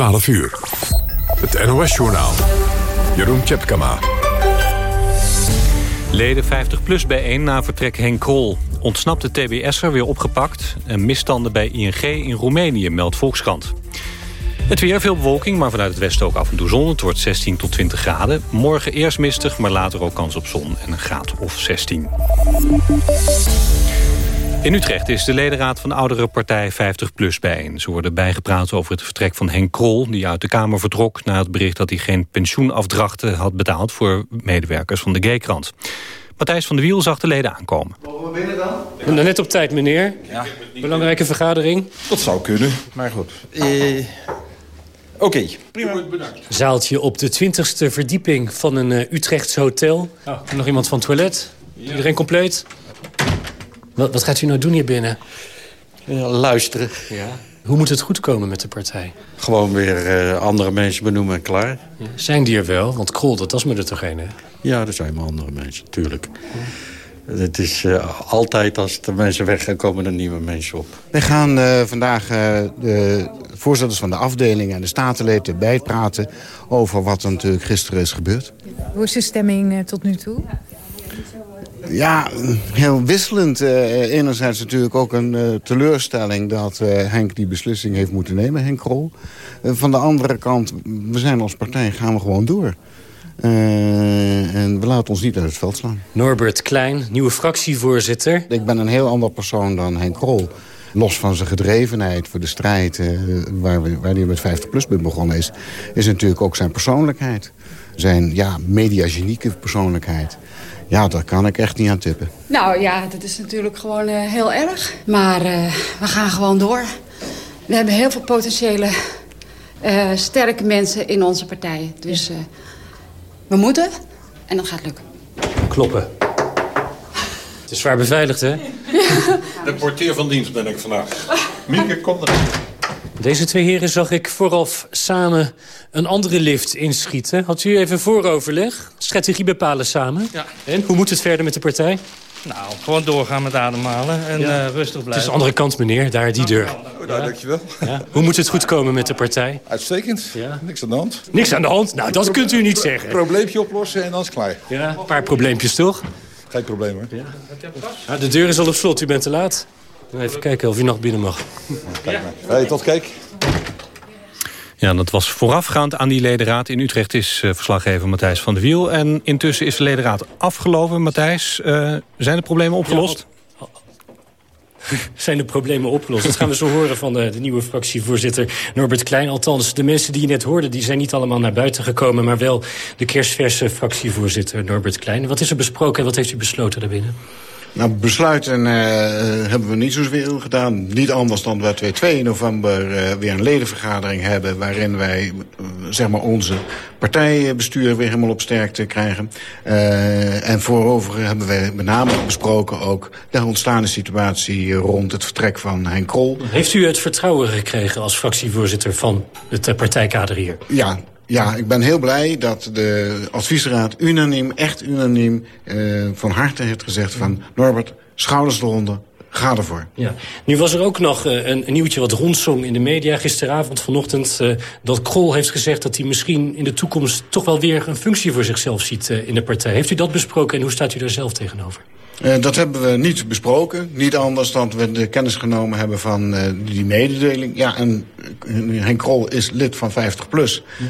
12 uur. Het NOS-journaal. Jeroen Tjepkama. Leden 50PLUS bijeen na vertrek Henk Krol. Ontsnapte TBS'er weer opgepakt. En misstanden bij ING in Roemenië, meldt Volkskrant. Het weer, veel bewolking, maar vanuit het westen ook af en toe zon. Het wordt 16 tot 20 graden. Morgen eerst mistig, maar later ook kans op zon en een graad of 16. In Utrecht is de ledenraad van de oudere partij 50PLUS bijeen. Ze worden bijgepraat over het vertrek van Henk Krol... die uit de Kamer vertrok na het bericht dat hij geen pensioenafdrachten had betaald... voor medewerkers van de G-krant. Matthijs van de Wiel zag de leden aankomen. Mogen we binnen dan? Net op tijd, meneer. Ja. Belangrijke vergadering. Dat zou kunnen, maar goed. Eh, Oké, prima. Zaaltje op de twintigste verdieping van een uh, Utrechts hotel. Oh, nog iemand van het toilet? Iedereen compleet? Wat, wat, gaat u nou doen hier binnen? Ja, luisteren. Ja. Hoe moet het goed komen met de partij? Gewoon weer uh, andere mensen benoemen en klaar. Ja. Zijn die er wel? Want Krol, dat was me er toch een, hè? Ja, er zijn maar andere mensen, tuurlijk. Het is uh, altijd als de mensen weggaan, komen er nieuwe mensen op. We gaan uh, vandaag uh, de voorzitters van de afdeling en de statenleden bijpraten... over wat er natuurlijk gisteren is gebeurd. Hoe is de stemming tot nu toe? Ja, heel wisselend. Uh, enerzijds natuurlijk ook een uh, teleurstelling dat uh, Henk die beslissing heeft moeten nemen, Henk Krol. van de andere kant, we zijn als partij, gaan we gewoon door. en we laten ons niet uit het veld slaan. Norbert Klein, nieuwe fractievoorzitter. Ik ben een heel ander persoon dan Henk Krol. Los van zijn gedrevenheid voor de strijd waar, we, waar hij met 50PLUS begonnen is... is natuurlijk ook zijn persoonlijkheid. Zijn ja, mediagenieke persoonlijkheid. Ja, daar kan ik echt niet aan tippen. Nou ja, dat is natuurlijk gewoon uh, heel erg. Maar uh, we gaan gewoon door. We hebben heel veel potentiële uh, sterke mensen in onze partij. Dus we moeten en dat gaat lukken. Kloppen. Het is zwaar beveiligd, hè? Ja. De portier van dienst ben ik vandaag. Mieke, kom erin. Deze twee heren zag ik vooraf samen een andere lift inschieten. Had u even vooroverleg? Strategie bepalen samen? Ja. En hoe moet het verder met de partij? Nou, gewoon doorgaan met ademhalen en ja. uh, rustig blijven. Het is de andere kant, meneer. Daar, die deur. Oh, nou, dankjewel. Ja. Hoe moet het goed komen met de partij? Uitstekend. Ja. Niks aan de hand. Niks aan de hand? Nou, dat kunt u niet zeggen. Probleempje oplossen en dan is het klaar. Ja, een paar probleempjes toch? Geen probleem hoor. Ja. Ja, de deur is al op slot, u bent te laat. Even kijken of u nog binnen mag. Ja. Hey, tot kijk. Ja, dat was voorafgaand aan die ledenraad. In Utrecht is uh, verslaggever Matthijs van der Wiel. En intussen is de ledenraad afgelopen. Matthijs, uh, zijn de problemen opgelost? Ja, zijn de problemen opgelost? Dat gaan we zo horen van de, de, nieuwe fractievoorzitter Norbert Klein. Althans, de mensen die je net hoorde, die zijn niet allemaal naar buiten gekomen... maar wel de kerstverse fractievoorzitter Norbert Klein. Wat is er besproken en wat heeft u besloten daarbinnen? Nou, besluiten uh, hebben we niet zoveel gedaan. Niet anders dan dat we 2 november uh, weer een ledenvergadering hebben... waarin wij uh, zeg maar onze partijbestuur weer helemaal op sterkte krijgen. en voorover hebben wij met name besproken ook... de ontstaande situatie rond het vertrek van Henk Krol. Heeft u het vertrouwen gekregen als fractievoorzitter van het partijkader hier? Ja, ja, ik ben heel blij dat de adviesraad unaniem, echt unaniem... Uh, van harte heeft gezegd van... Norbert, schouders eronder, ga ervoor. Ja. Nu was er ook nog uh, een, nieuwtje wat rondzong in de media gisteravond, vanochtend... Uh, dat Krol heeft gezegd dat hij misschien in de toekomst... toch wel weer een functie voor zichzelf ziet in de partij. Heeft u dat besproken en hoe staat u daar zelf tegenover? Uh, dat hebben we niet besproken. Niet anders dan we de kennis genomen hebben van uh, die mededeling. Ja, en Henk Krol is lid van 50 plus. Uh,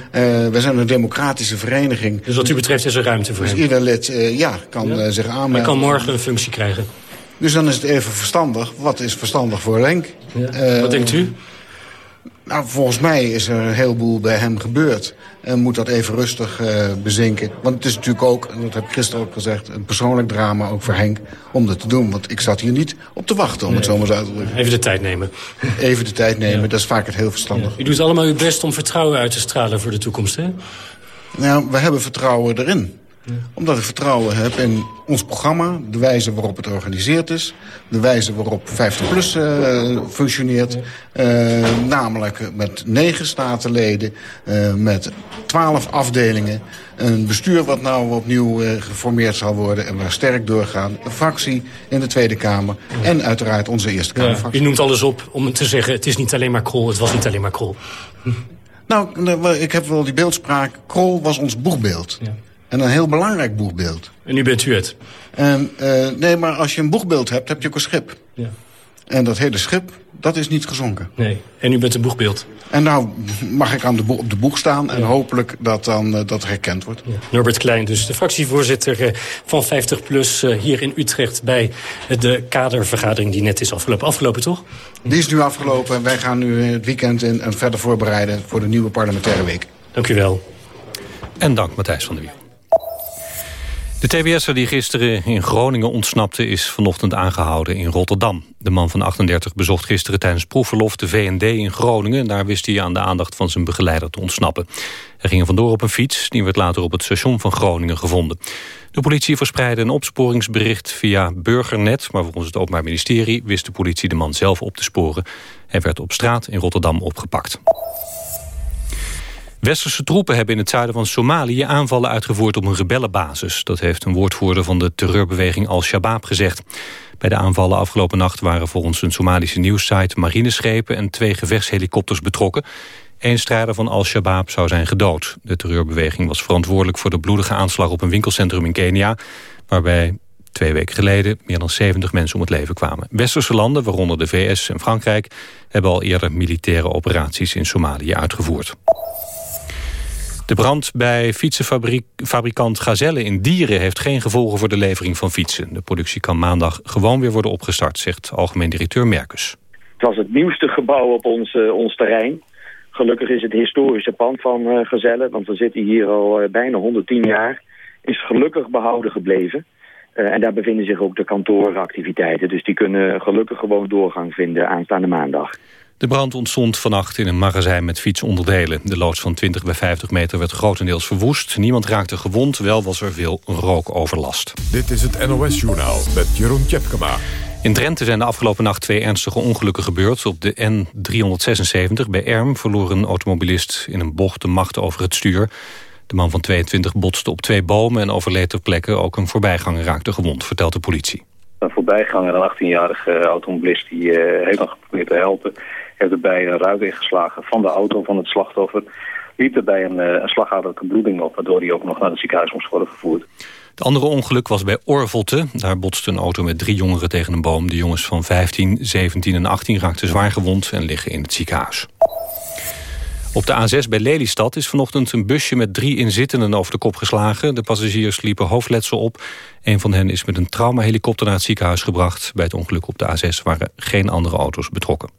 we zijn een democratische vereniging. Dus wat u betreft is er ruimte voor dus hem? ieder lid ja, kan ja? zich aanmelden. Hij kan morgen een functie krijgen. Dus dan is het even verstandig. Wat is verstandig voor Henk? Ja. wat denkt u? Nou, volgens mij is er een heleboel bij hem gebeurd. En moet dat even rustig uh, bezinken. Want het is natuurlijk ook, en dat heb ik gisteren ook gezegd... een persoonlijk drama ook voor Henk om dat te doen. Want ik zat hier niet op te wachten, om nee, het zo maar eens uit te drukken. Even de tijd nemen. Even de tijd nemen, ja. dat is vaak het heel verstandig. Ja. U doet allemaal uw best om vertrouwen uit te stralen voor de toekomst, hè? Nou, we hebben vertrouwen erin. Omdat ik vertrouwen heb in ons programma, de wijze waarop het georganiseerd is... de wijze waarop 50PLUS uh, functioneert. Uh, namelijk met negen statenleden, uh, met twaalf afdelingen... een bestuur wat nou opnieuw geformeerd zal worden en waar sterk doorgaan... een fractie in de Tweede Kamer en uiteraard onze Eerste Kamerfractie. Ja, u noemt alles op om te zeggen, het is niet alleen maar Krol, het was niet alleen maar Krol. Nou, nou, ik heb wel die beeldspraak. Krol was ons boegbeeld. Ja. En een heel belangrijk boegbeeld. En nu bent u het. En, uh, nee, maar als je een boegbeeld hebt, heb je ook een schip. Ja. En dat hele schip, dat is niet gezonken. Nee, en u bent een boegbeeld. En nou mag ik aan de op de boeg staan en hopelijk dat dan uh, dat herkend wordt. Ja. Norbert Klein, dus de fractievoorzitter uh, van 50PLUS uh, hier in Utrecht... bij de kadervergadering die net is afgelopen. Afgelopen, toch? Die is nu afgelopen en wij gaan nu het weekend in en verder voorbereiden... voor de nieuwe parlementaire week. Dank u wel. En dank Matthijs van der Wiel. De TBS'er die gisteren in Groningen ontsnapte... is vanochtend aangehouden in Rotterdam. De man van 38 bezocht gisteren tijdens proefverlof de VND in Groningen... daar wist hij aan de aandacht van zijn begeleider te ontsnappen. Hij ging vandoor op een fiets, die werd later op het station van Groningen gevonden. De politie verspreidde een opsporingsbericht via Burgernet... maar volgens het Openbaar Ministerie wist de politie de man zelf op te sporen. Hij werd op straat in Rotterdam opgepakt. Westerse troepen hebben in het zuiden van Somalië aanvallen uitgevoerd op een rebellenbasis. Dat heeft een woordvoerder van de terreurbeweging Al-Shabaab gezegd. Bij de aanvallen afgelopen nacht waren volgens een Somalische nieuwssite marineschepen en twee gevechtshelikopters betrokken. Eén strijder van Al-Shabaab zou zijn gedood. De terreurbeweging was verantwoordelijk voor de bloedige aanslag op een winkelcentrum in Kenia, waarbij twee weken geleden meer dan 70 mensen om het leven kwamen. Westerse landen, waaronder de VS en Frankrijk, hebben al eerder militaire operaties in Somalië uitgevoerd. De brand bij fietsenfabrikant Gazelle in Dieren... heeft geen gevolgen voor de levering van fietsen. De productie kan maandag gewoon weer worden opgestart... zegt algemeen directeur Merkus. Het was het nieuwste gebouw op ons, uh, ons terrein. Gelukkig is het historische pand van uh, Gazelle... want we zitten hier al uh, bijna 110 jaar. Is gelukkig behouden gebleven. en daar bevinden zich ook de kantooractiviteiten. Dus die kunnen gelukkig gewoon doorgang vinden aanstaande maandag. De brand ontstond vannacht in een magazijn met fietsonderdelen. De loods van 20 bij 50 meter werd grotendeels verwoest. Niemand raakte gewond, wel was er veel rookoverlast. Dit is het NOS-journaal met Jeroen Tjepkema. In Drenthe zijn de afgelopen nacht twee ernstige ongelukken gebeurd. Op de N376 bij Erm verloor een automobilist in een bocht de macht over het stuur. De man van 22 botste op twee bomen en overleed ter plekke. Ook een voorbijganger raakte gewond, vertelt de politie. Een voorbijganger, een 18-jarige automobilist, die uh, heeft dan geprobeerd te helpen heeft erbij een ruit ingeslagen van de auto van het slachtoffer. Liep erbij een, eh, een slagadelijke bloeding op, waardoor hij ook nog naar het ziekenhuis moest worden vervoerd. Het andere ongeluk was bij Orvelte. Daar botste een auto met drie jongeren tegen een boom. De jongens van 15, 17 en 18 raakten zwaar gewond en liggen in het ziekenhuis. Op de A6 bij Lelystad is vanochtend een busje met drie inzittenden over de kop geslagen. De passagiers liepen hoofdletsel op. Een van hen is met een traumahelikopter naar het ziekenhuis gebracht. Bij het ongeluk op de A6 waren geen andere auto's betrokken.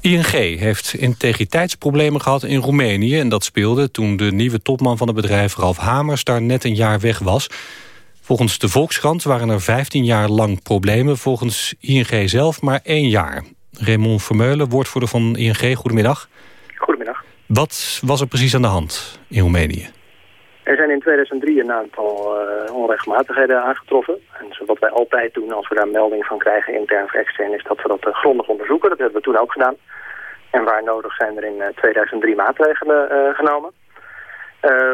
ING heeft integriteitsproblemen gehad in Roemenië... en dat speelde toen de nieuwe topman van het bedrijf Ralf Hamers... daar net een jaar weg was. Volgens de Volkskrant waren er 15 jaar lang problemen... volgens ING zelf maar één jaar. Raymond Vermeulen, woordvoerder van ING, goedemiddag. Goedemiddag. Wat was er precies aan de hand in Roemenië? Er zijn in 2003 een aantal uh, onregelmatigheden aangetroffen. En wat wij altijd doen als we daar melding van krijgen, intern of extern, is dat we dat uh, grondig onderzoeken. Dat hebben we toen ook gedaan. En waar nodig zijn er in 2003 eh, maatregelen genomen.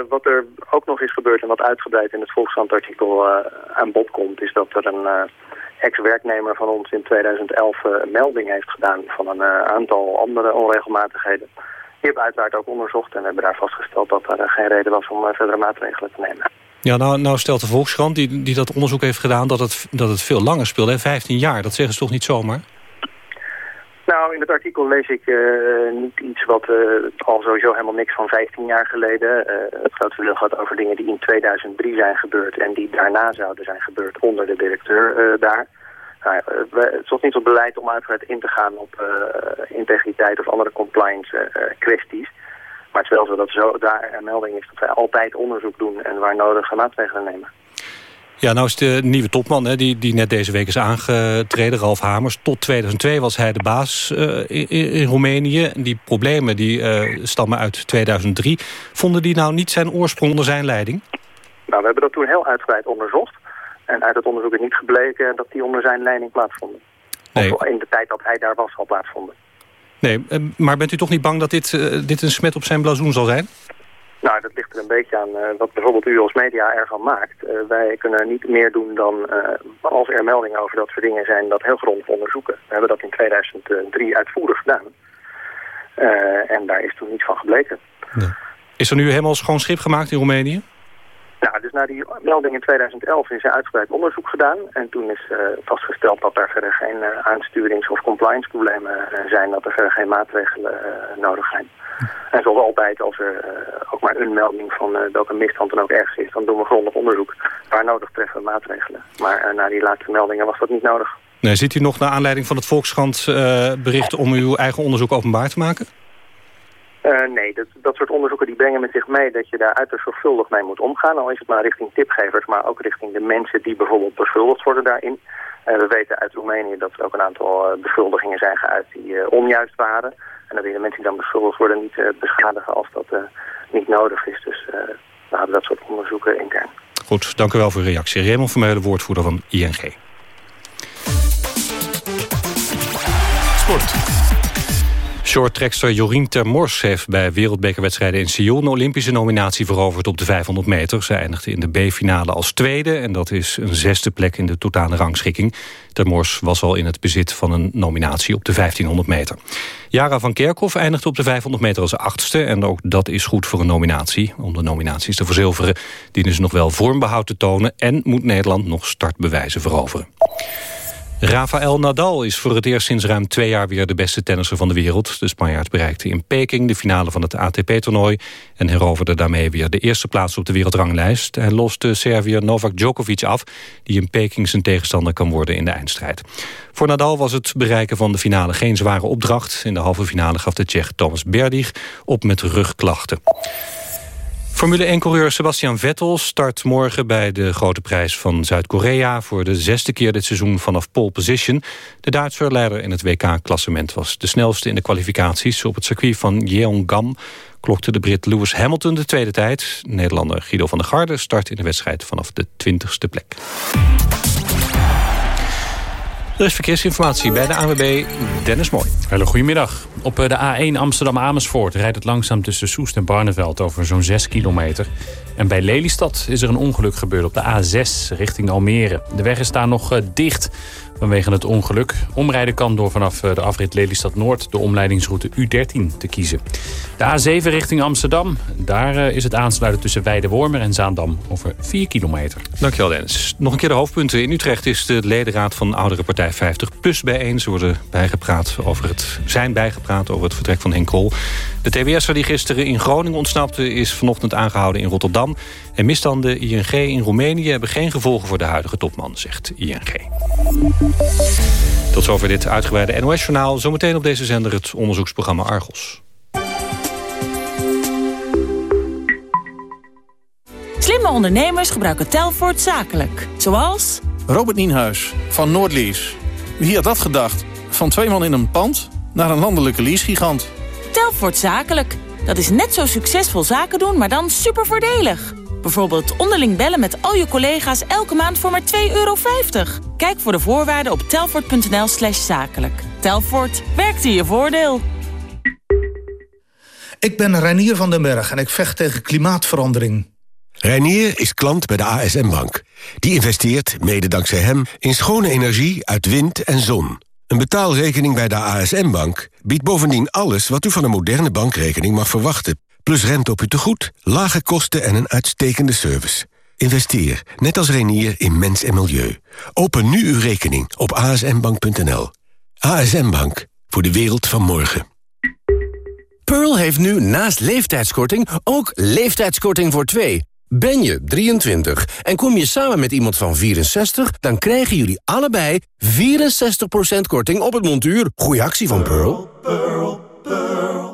wat er ook nog is gebeurd en wat uitgebreid in het Volkskrant-artikel aan bod komt, is dat er een ex-werknemer van ons in 2011 melding heeft gedaan van een aantal andere onregelmatigheden. Die hebben uiteraard ook onderzocht en hebben daar vastgesteld dat er geen reden was om eh, verdere maatregelen te nemen. Ja, nou, nou stelt de Volkskrant, die, die dat onderzoek heeft gedaan... dat het, dat het veel langer speelde, hè? 15 jaar. Dat zeggen ze toch niet zomaar? Nou, in het artikel lees ik uh, niet iets wat uh, al sowieso helemaal niks van 15 jaar geleden. Uh, het grootste deel gaat over dingen die in 2003 zijn gebeurd... en die daarna zouden zijn gebeurd onder de directeur daar. Nou, het is niet op beleid om uiteraard in te gaan op uh, integriteit of andere compliance uh, kwesties. Maar het is wel zo dat zo daar een melding is dat wij altijd onderzoek doen en waar nodig maatregelen nemen. Ja, nou is de nieuwe topman hè, die, die net deze week is aangetreden, Ralf Hamers. Tot 2002 was hij de baas uh, in, in, Roemenië. Die problemen die stammen uit 2003. Vonden die nou niet zijn oorsprong onder zijn leiding? Nou, we hebben dat toen heel uitgebreid onderzocht. En uit het onderzoek is niet gebleken dat die onder zijn leiding plaatsvonden. Nee. Of in de tijd dat hij daar was al plaatsvonden. Nee, eh, maar bent u toch niet bang dat dit, uh, dit een smet op zijn blazoen zal zijn? Nou, dat ligt er een beetje aan uh, wat bijvoorbeeld u als media ervan maakt. Uh, wij kunnen niet meer doen dan, als er meldingen over dat soort dingen zijn, dat heel grondig onderzoeken. We hebben dat in 2003 uitvoerig gedaan. en daar is toen niets van gebleken. Is er nu helemaal schoon schip gemaakt in Roemenië? Nou, dus na die melding in 2011 is er uitgebreid onderzoek gedaan. En toen is uh, vastgesteld dat er verder geen uh, aansturings- of compliance-problemen uh, zijn. Dat er verder geen maatregelen nodig zijn. En zoals altijd, als er ook maar een melding van welke misstand dan ook ergens is... dan doen we grondig onderzoek. Waar nodig treffen we maatregelen. Maar na die laatste meldingen was dat niet nodig. Nee, ziet u nog naar aanleiding van het Volkskrant bericht... om uw eigen onderzoek openbaar te maken? Uh, nee, dat, dat soort onderzoeken die brengen met zich mee dat je daar uiterst zorgvuldig mee moet omgaan. Al is het maar richting tipgevers, maar ook richting de mensen die bijvoorbeeld beschuldigd worden daarin. Uh, we weten uit Roemenië dat er ook een aantal uh, beschuldigingen zijn geuit die onjuist waren. En dat willen mensen die dan beschuldigd worden niet beschadigen als dat niet nodig is. Dus we houden dat soort onderzoeken intern. Goed, dank u wel voor uw reactie. Raymond Vermeulen, woordvoerder van ING. Sport. Shorttrekster Jorien Termors heeft bij wereldbekerwedstrijden in Seoul... een Olympische nominatie veroverd op de 500 meter. Ze eindigde in de B-finale als tweede... en dat is een zesde plek in de totale rangschikking. Termors was al in het bezit van een nominatie op de 1500 meter. Jara van Kerkhoff eindigde op de 500 meter als achtste... en ook dat is goed voor een nominatie. Om de nominaties te verzilveren dienen ze nog wel vormbehoud te tonen... en moet Nederland nog startbewijzen veroveren. Rafael Nadal is voor het eerst sinds ruim twee jaar weer de beste tennisser van de wereld. De Spanjaard bereikte in Peking de finale van het ATP-toernooi... en heroverde daarmee weer de eerste plaats op de wereldranglijst. Hij loste Serviër Novak Djokovic af... die in Peking zijn tegenstander kan worden in de eindstrijd. Voor Nadal was het bereiken van de finale geen zware opdracht. In de halve finale gaf de Tsjech Thomas Berdych op met rugklachten. Formule 1-coureur Sebastian Vettel start morgen bij de grote prijs van Zuid-Korea... voor de zesde keer dit seizoen vanaf pole position. De Duitser leider in het WK-klassement was de snelste in de kwalificaties. Op het circuit van Yeongam klokte de Brit Lewis Hamilton de tweede tijd. Nederlander Guido van der Garde start in de wedstrijd vanaf de twintigste plek. Er is verkeersinformatie bij de ANWB Dennis Mooi. Hele goedemiddag. Op eh, de A1 Amsterdam-Amersfoort rijdt het langzaam tussen Soest en Barneveld over zo'n 6 kilometer. En bij Lelystad is er een ongeluk gebeurd op de A6 richting Almere. De weg is daar nog eh, dicht vanwege het ongeluk. Omrijden kan door vanaf eh, de afrit Lelystad Noord de omleidingsroute U13 te kiezen. De A7 richting Amsterdam. Daar eh, is het aansluiten tussen Weidewormer en Zaandam over 4 kilometer. Dankjewel Dennis. Nog een keer de hoofdpunten. In Utrecht is de ledenraad van oudere partij 50 plus bijeen. Ze worden bijgepraat over het, zijn bijgepraat over het vertrek van Henk Krol. De TBS'er die gisteren in Groningen ontsnapte... is vanochtend aangehouden in Rotterdam. En misstanden ING in Roemenië hebben geen gevolgen voor de huidige topman, zegt ING. Tot zover dit uitgebreide NOS-journaal. Zometeen op deze zender het onderzoeksprogramma Argos. Slimme ondernemers gebruiken Telfort zakelijk. Zoals... Robert Nienhuis van Noordlease. Wie had dat gedacht? Van twee man in een pand naar een landelijke leasegigant. Telfort zakelijk. Dat is net zo succesvol zaken doen, maar dan super voordelig. Bijvoorbeeld onderling bellen met al je collega's elke maand voor maar 2,50 euro. Kijk voor de voorwaarden op telfort.nl slash zakelijk. Telfort, werkt in je voordeel. Ik ben Reinier van den Berg en ik vecht tegen klimaatverandering. Reinier is klant bij de ASM Bank. Die investeert, mede dankzij hem, in schone energie uit wind en zon. Een betaalrekening bij de ASM Bank biedt bovendien alles... wat u van een moderne bankrekening mag verwachten plus rente op uw tegoed, lage kosten en een uitstekende service. Investeer, net als Renier, in mens en milieu. Open nu uw rekening op asmbank.nl. ASM Bank, voor de wereld van morgen. Pearl heeft nu naast leeftijdskorting ook leeftijdskorting voor twee. Ben je 23 en kom je samen met iemand van 64... dan krijgen jullie allebei 64% korting op het montuur. Goeie actie van Pearl. Pearl, Pearl.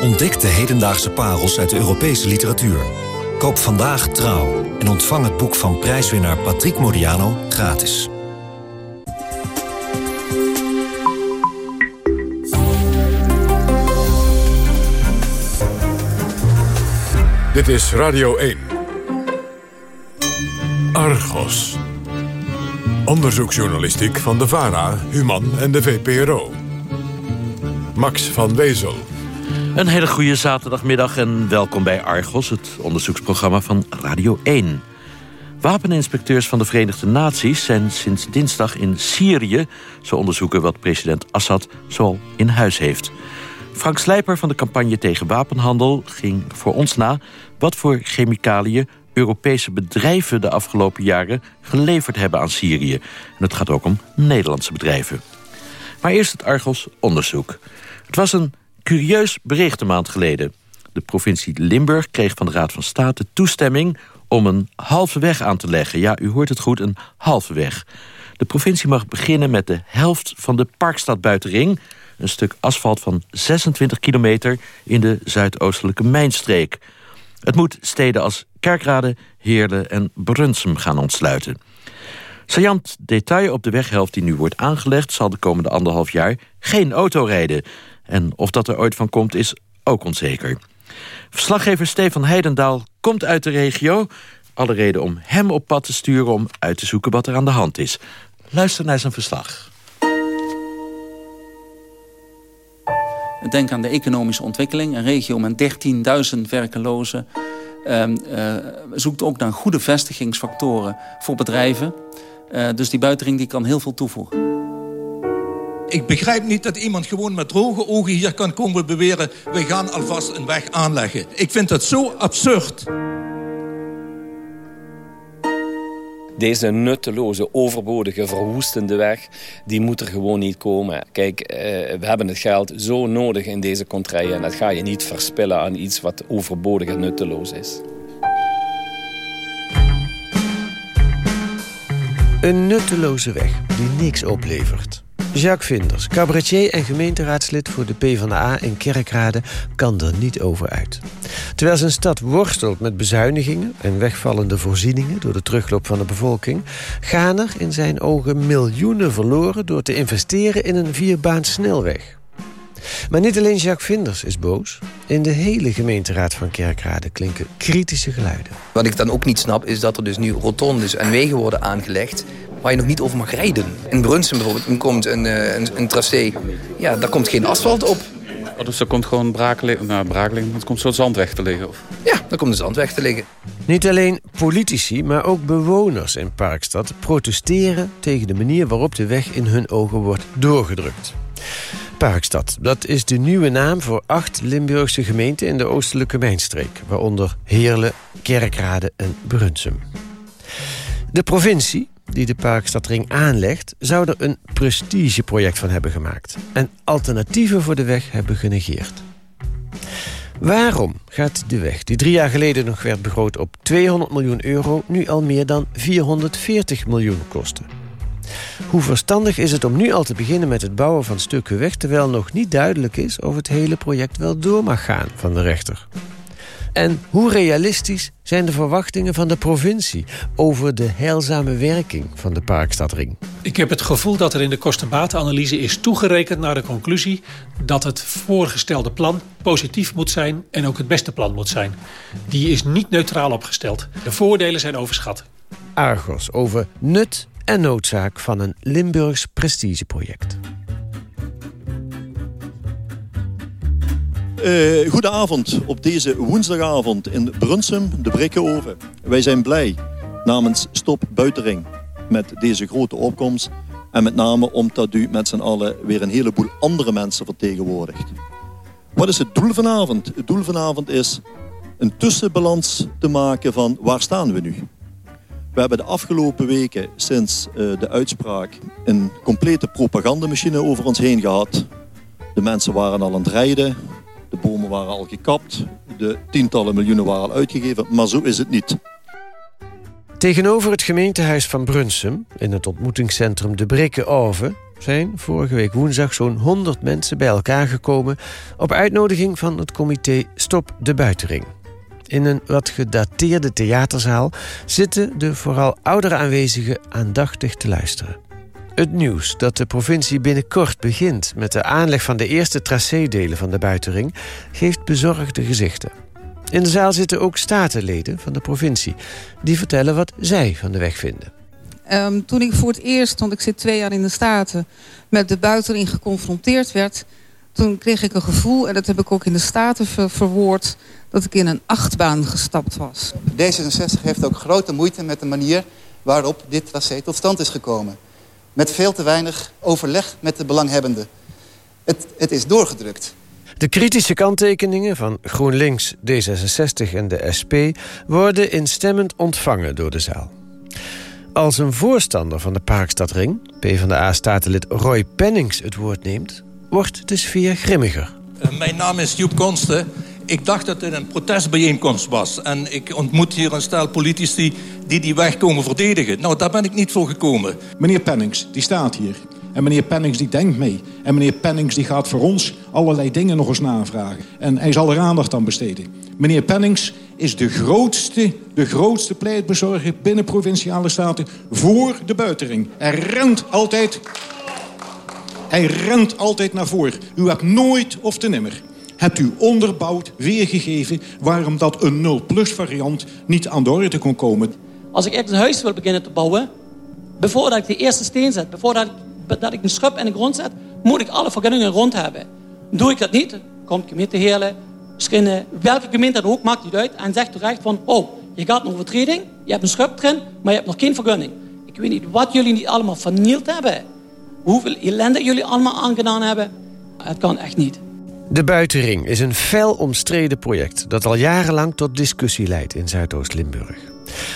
Ontdek de hedendaagse parels uit de Europese literatuur. Koop vandaag Trouw en ontvang het boek van prijswinnaar Patrick Modiano gratis. Dit is Radio 1. Argos. Onderzoeksjournalistiek van de VARA, Human en de VPRO. Max van Wezel. Een hele goede zaterdagmiddag en welkom bij Argos, het onderzoeksprogramma van Radio 1. Wapeninspecteurs van de Verenigde Naties zijn sinds dinsdag in Syrië... zo onderzoeken wat president Assad zoal in huis heeft. Frank Slijper van de campagne tegen wapenhandel ging voor ons na... wat voor chemicaliën Europese bedrijven de afgelopen jaren geleverd hebben aan Syrië. En het gaat ook om Nederlandse bedrijven. Maar eerst het Argos onderzoek. Het was een curieus bericht een maand geleden. De provincie Limburg kreeg van de Raad van State toestemming om een halve weg aan te leggen. Ja, u hoort het goed, een halve weg. De provincie mag beginnen met de helft van de Parkstad Buitenring... een stuk asfalt van 26 kilometer in de zuidoostelijke mijnstreek. Het moet steden als Kerkrade, Heerlen en Brunsum gaan ontsluiten. Saillant detail op de weghelft die nu wordt aangelegd... zal de komende anderhalf jaar geen auto rijden. En of dat er ooit van komt is ook onzeker. Verslaggever Stefan Heidendaal komt uit de regio. Alle reden om hem op pad te sturen om uit te zoeken wat er aan de hand is. Luister naar zijn verslag. Denk aan de economische ontwikkeling. Een regio met 13.000 werkelozen uh, uh, zoekt ook naar goede vestigingsfactoren voor bedrijven. Uh, dus die buitenring die kan heel veel toevoegen. Ik begrijp niet dat iemand gewoon met droge ogen hier kan komen beweren... we gaan alvast een weg aanleggen. Ik vind dat zo absurd. Deze nutteloze, overbodige, verwoestende weg, die moet er gewoon niet komen. Kijk, uh, we hebben het geld zo nodig in deze contraien... en dat ga je niet verspillen aan iets wat overbodig en nutteloos is. Een nutteloze weg die niks oplevert. Jacques Vinders, cabaretier en gemeenteraadslid voor de PvdA in Kerkrade, kan er niet over uit. Terwijl zijn stad worstelt met bezuinigingen en wegvallende voorzieningen door de terugloop van de bevolking, gaan er in zijn ogen miljoenen verloren door te investeren in een vierbaans snelweg. Maar niet alleen Jacques Vinders is boos. In de hele gemeenteraad van Kerkrade klinken kritische geluiden. Wat ik dan ook niet snap is dat er dus nu rotondes en wegen worden aangelegd waar je nog niet over mag rijden. In Brunsum bijvoorbeeld komt een, een, een tracé, ja, daar komt geen asfalt op. Oh, dus er komt gewoon braak nou, braak liggen, het komt zo'n zandweg te liggen? Of? Ja, daar komt een zandweg te liggen. Niet alleen politici, maar ook bewoners in Parkstad protesteren tegen de manier waarop de weg in hun ogen wordt doorgedrukt. Parkstad, dat is de nieuwe naam voor acht Limburgse gemeenten in de oostelijke mijnstreek, waaronder Heerlen, Kerkrade en Brunsum. De provincie, die de Parkstadring aanlegt... zou er een prestigeproject van hebben gemaakt... en alternatieven voor de weg hebben genegeerd. Waarom gaat de weg, die drie jaar geleden nog werd begroot op 200 miljoen euro... nu al meer dan 440 miljoen kosten? Hoe verstandig is het om nu al te beginnen met het bouwen van stukken weg... terwijl nog niet duidelijk is of het hele project wel door mag gaan van de rechter? En hoe realistisch zijn de verwachtingen van de provincie... over de heilzame werking van de Parkstadring? Ik heb het gevoel dat er in de kostenbatenanalyse is toegerekend naar de conclusie... dat het voorgestelde plan positief moet zijn en ook het beste plan moet zijn. Die is niet neutraal opgesteld. De voordelen zijn overschat. Argos over nut en noodzaak van een Limburgs prestigeproject. Uh, goedenavond op deze woensdagavond in Brunsum, de Brikkenoven. Wij zijn blij namens Stop Buitering met deze grote opkomst. En met name omdat u met z'n allen weer een heleboel andere mensen vertegenwoordigt. Wat is het doel vanavond? Het doel vanavond is een tussenbalans te maken van waar staan we nu? We hebben de afgelopen weken sinds uh, de uitspraak een complete propagandamachine over ons heen gehad. De mensen waren al aan het rijden, de bomen waren al gekapt, de tientallen miljoenen waren al uitgegeven, maar zo is het niet. Tegenover het gemeentehuis van Brunsum, in het ontmoetingscentrum De Brikke Ove, zijn vorige week woensdag zo'n 100 mensen bij elkaar gekomen op uitnodiging van het comité Stop de Buitering. In een wat gedateerde theaterzaal zitten de vooral oudere aanwezigen aandachtig te luisteren. Het nieuws dat de provincie binnenkort begint met de aanleg van de eerste tracédelen van de buitenring geeft bezorgde gezichten. In de zaal zitten ook statenleden van de provincie. Die vertellen wat zij van de weg vinden. Um, toen ik voor het eerst, want ik zit twee jaar in de Staten... met de buitenring geconfronteerd werd... toen kreeg ik een gevoel, en dat heb ik ook in de Staten ver verwoord... dat ik in een achtbaan gestapt was. D66 heeft ook grote moeite met de manier waarop dit tracé tot stand is gekomen. Met veel te weinig overleg met de belanghebbenden. Het, het is doorgedrukt. De kritische kanttekeningen van GroenLinks, D66 en de SP... worden instemmend ontvangen door de zaal. Als een voorstander van de Parkstadring, PvdA-statenlid Roy Pennings het woord neemt... wordt de sfeer grimmiger. Uh, mijn naam is Joep Konsten. Ik dacht dat het een protestbijeenkomst was. En ik ontmoet hier een stel politici die die weg komen verdedigen. Nou, daar ben ik niet voor gekomen. Meneer Pennings, die staat hier. En meneer Pennings die denkt mee. En meneer Pennings die gaat voor ons allerlei dingen nog eens navragen. En hij zal er aandacht aan besteden. Meneer Pennings is de grootste, de grootste pleitbezorger binnen Provinciale Staten voor de buitenring. Hij rent altijd, hij rent altijd naar voren. U hebt nooit of te nimmer hebt u onderbouwd weergegeven waarom dat een 0-plus variant niet aan de orde kon komen. Als ik echt een huis wil beginnen te bouwen, voordat ik de eerste steen zet, voordat ik, dat ik een schub in de grond zet, moet ik alle vergunningen rond hebben. Doe ik dat niet, komt gemeente Heerlen, welke gemeente dat ook, maakt niet uit, en zegt terecht van, oh, je gaat een overtreding, je hebt een schub erin, maar je hebt nog geen vergunning. Ik weet niet wat jullie niet allemaal vernield hebben. Hoeveel ellende jullie allemaal aangedaan hebben. Het kan echt niet. De buitenring is een fel omstreden project... dat al jarenlang tot discussie leidt in Zuidoost-Limburg.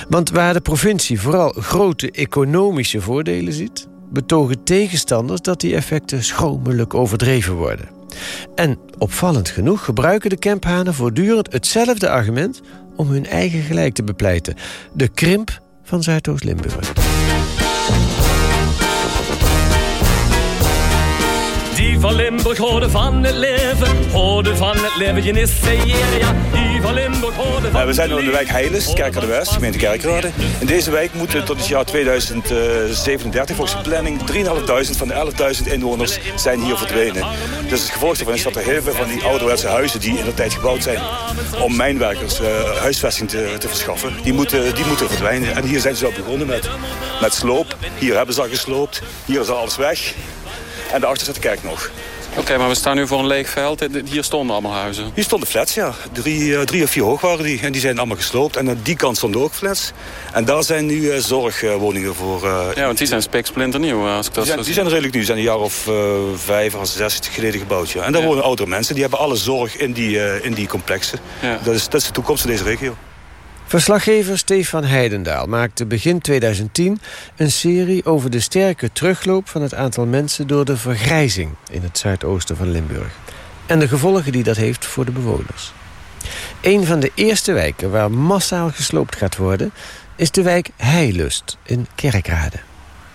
Want waar de provincie vooral grote economische voordelen ziet... betogen tegenstanders dat die effecten schromelijk overdreven worden. En opvallend genoeg gebruiken de Kemphanen voortdurend hetzelfde argument... om hun eigen gelijk te bepleiten. De krimp van Zuidoost-Limburg. Die van Limburg houden van het leven, houden van het leven, je ja. Die van Limburg van We zijn nu in de wijk Heiles, Kerk de West, gemeente Kerkrade. In deze wijk moeten tot het jaar 2037, volgens de planning, 3.500 van de 11.000 inwoners zijn hier verdwenen. Dus het gevolg daarvan is dat er heel veel van die ouderwetse huizen die in de tijd gebouwd zijn om mijnwerkers uh, huisvesting te, te, verschaffen, die moeten, die moeten verdwijnen. En hier zijn ze al begonnen met, met sloop. Hier hebben ze al gesloopt, hier is alles weg. En daarachter zit de kerk nog. Oké, maar we staan nu voor een leeg veld. Hier stonden allemaal huizen? Hier stonden flats, ja. Drie, uh, drie of vier hoog waren die. En die zijn allemaal gesloopt. En aan die kant stonden ook flats. En daar zijn nu uh, zorgwoningen voor. Uh, ja, want die zijn spiksplinternieuw. Als ik dat die, zijn, die zijn redelijk nieuw. Die zijn een jaar of vijf of zes geleden gebouwd. Ja. En daar ja. wonen oudere mensen. Die hebben alle zorg in die, in die complexen. Ja. Dat, is, dat is de toekomst van deze regio. Verslaggever Stefan Heidendaal maakte begin 2010 een serie over de sterke terugloop van het aantal mensen door de vergrijzing in het zuidoosten van Limburg. En de gevolgen die dat heeft voor de bewoners. Een van de eerste wijken waar massaal gesloopt gaat worden is de wijk Heilust in Kerkrade.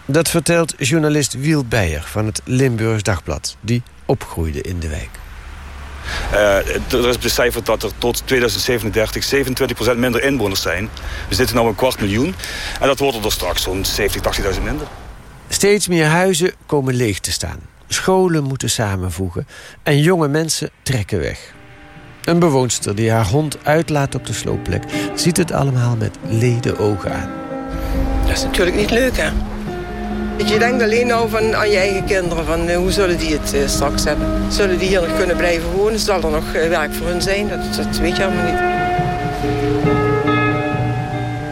Dat vertelt journalist Wiel Beijer van het Limburgs Dagblad, die opgroeide in de wijk. Uh, er is becijferd dat er tot 2037 27% minder inwoners zijn. We zitten nu op een kwart miljoen. En dat wordt er straks zo'n 70, 80.000 minder. Steeds meer huizen komen leeg te staan. Scholen moeten samenvoegen. En jonge mensen trekken weg. Een bewoonster die haar hond uitlaat op de sloopplek... ziet het allemaal met leden ogen aan. Dat is natuurlijk niet leuk, hè? Je denkt alleen nou van, aan je eigen kinderen. Van, uh, hoe zullen die het uh, straks hebben? Zullen die hier nog kunnen blijven wonen? Zal er nog uh, werk voor hun zijn? Dat, dat weet je allemaal niet.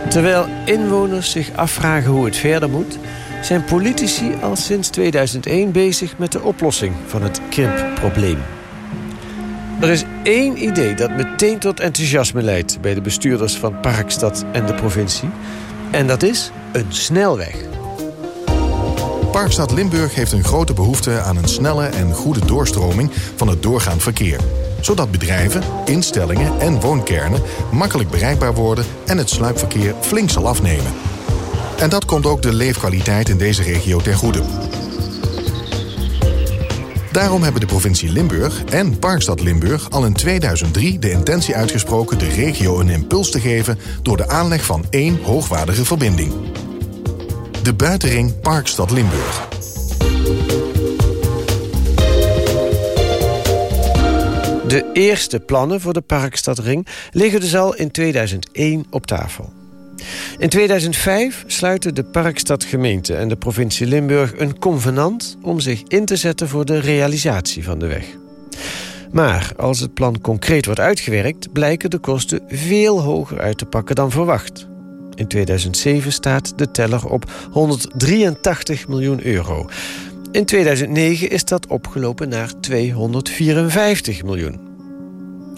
Terwijl inwoners zich afvragen hoe het verder moet... zijn politici al sinds 2001 bezig met de oplossing van het krimpprobleem. Er is één idee dat meteen tot enthousiasme leidt... bij de bestuurders van Parkstad en de provincie. En dat is een snelweg. Parkstad Limburg heeft een grote behoefte aan een snelle en goede doorstroming van het doorgaand verkeer. Zodat bedrijven, instellingen en woonkernen makkelijk bereikbaar worden en het sluipverkeer flink zal afnemen. En dat komt ook de leefkwaliteit in deze regio ten goede. Daarom hebben de provincie Limburg en Parkstad Limburg al in 2003 de intentie uitgesproken de regio een impuls te geven door de aanleg van één hoogwaardige verbinding de buitenring Parkstad Limburg. De eerste plannen voor de Parkstadring liggen dus al in 2001 op tafel. In 2005 sluiten de Parkstadgemeente en de provincie Limburg een convenant om zich in te zetten voor de realisatie van de weg. Maar als het plan concreet wordt uitgewerkt, blijken de kosten veel hoger uit te pakken dan verwacht. In 2007 staat de teller op 183 miljoen euro. In 2009 is dat opgelopen naar 254 miljoen.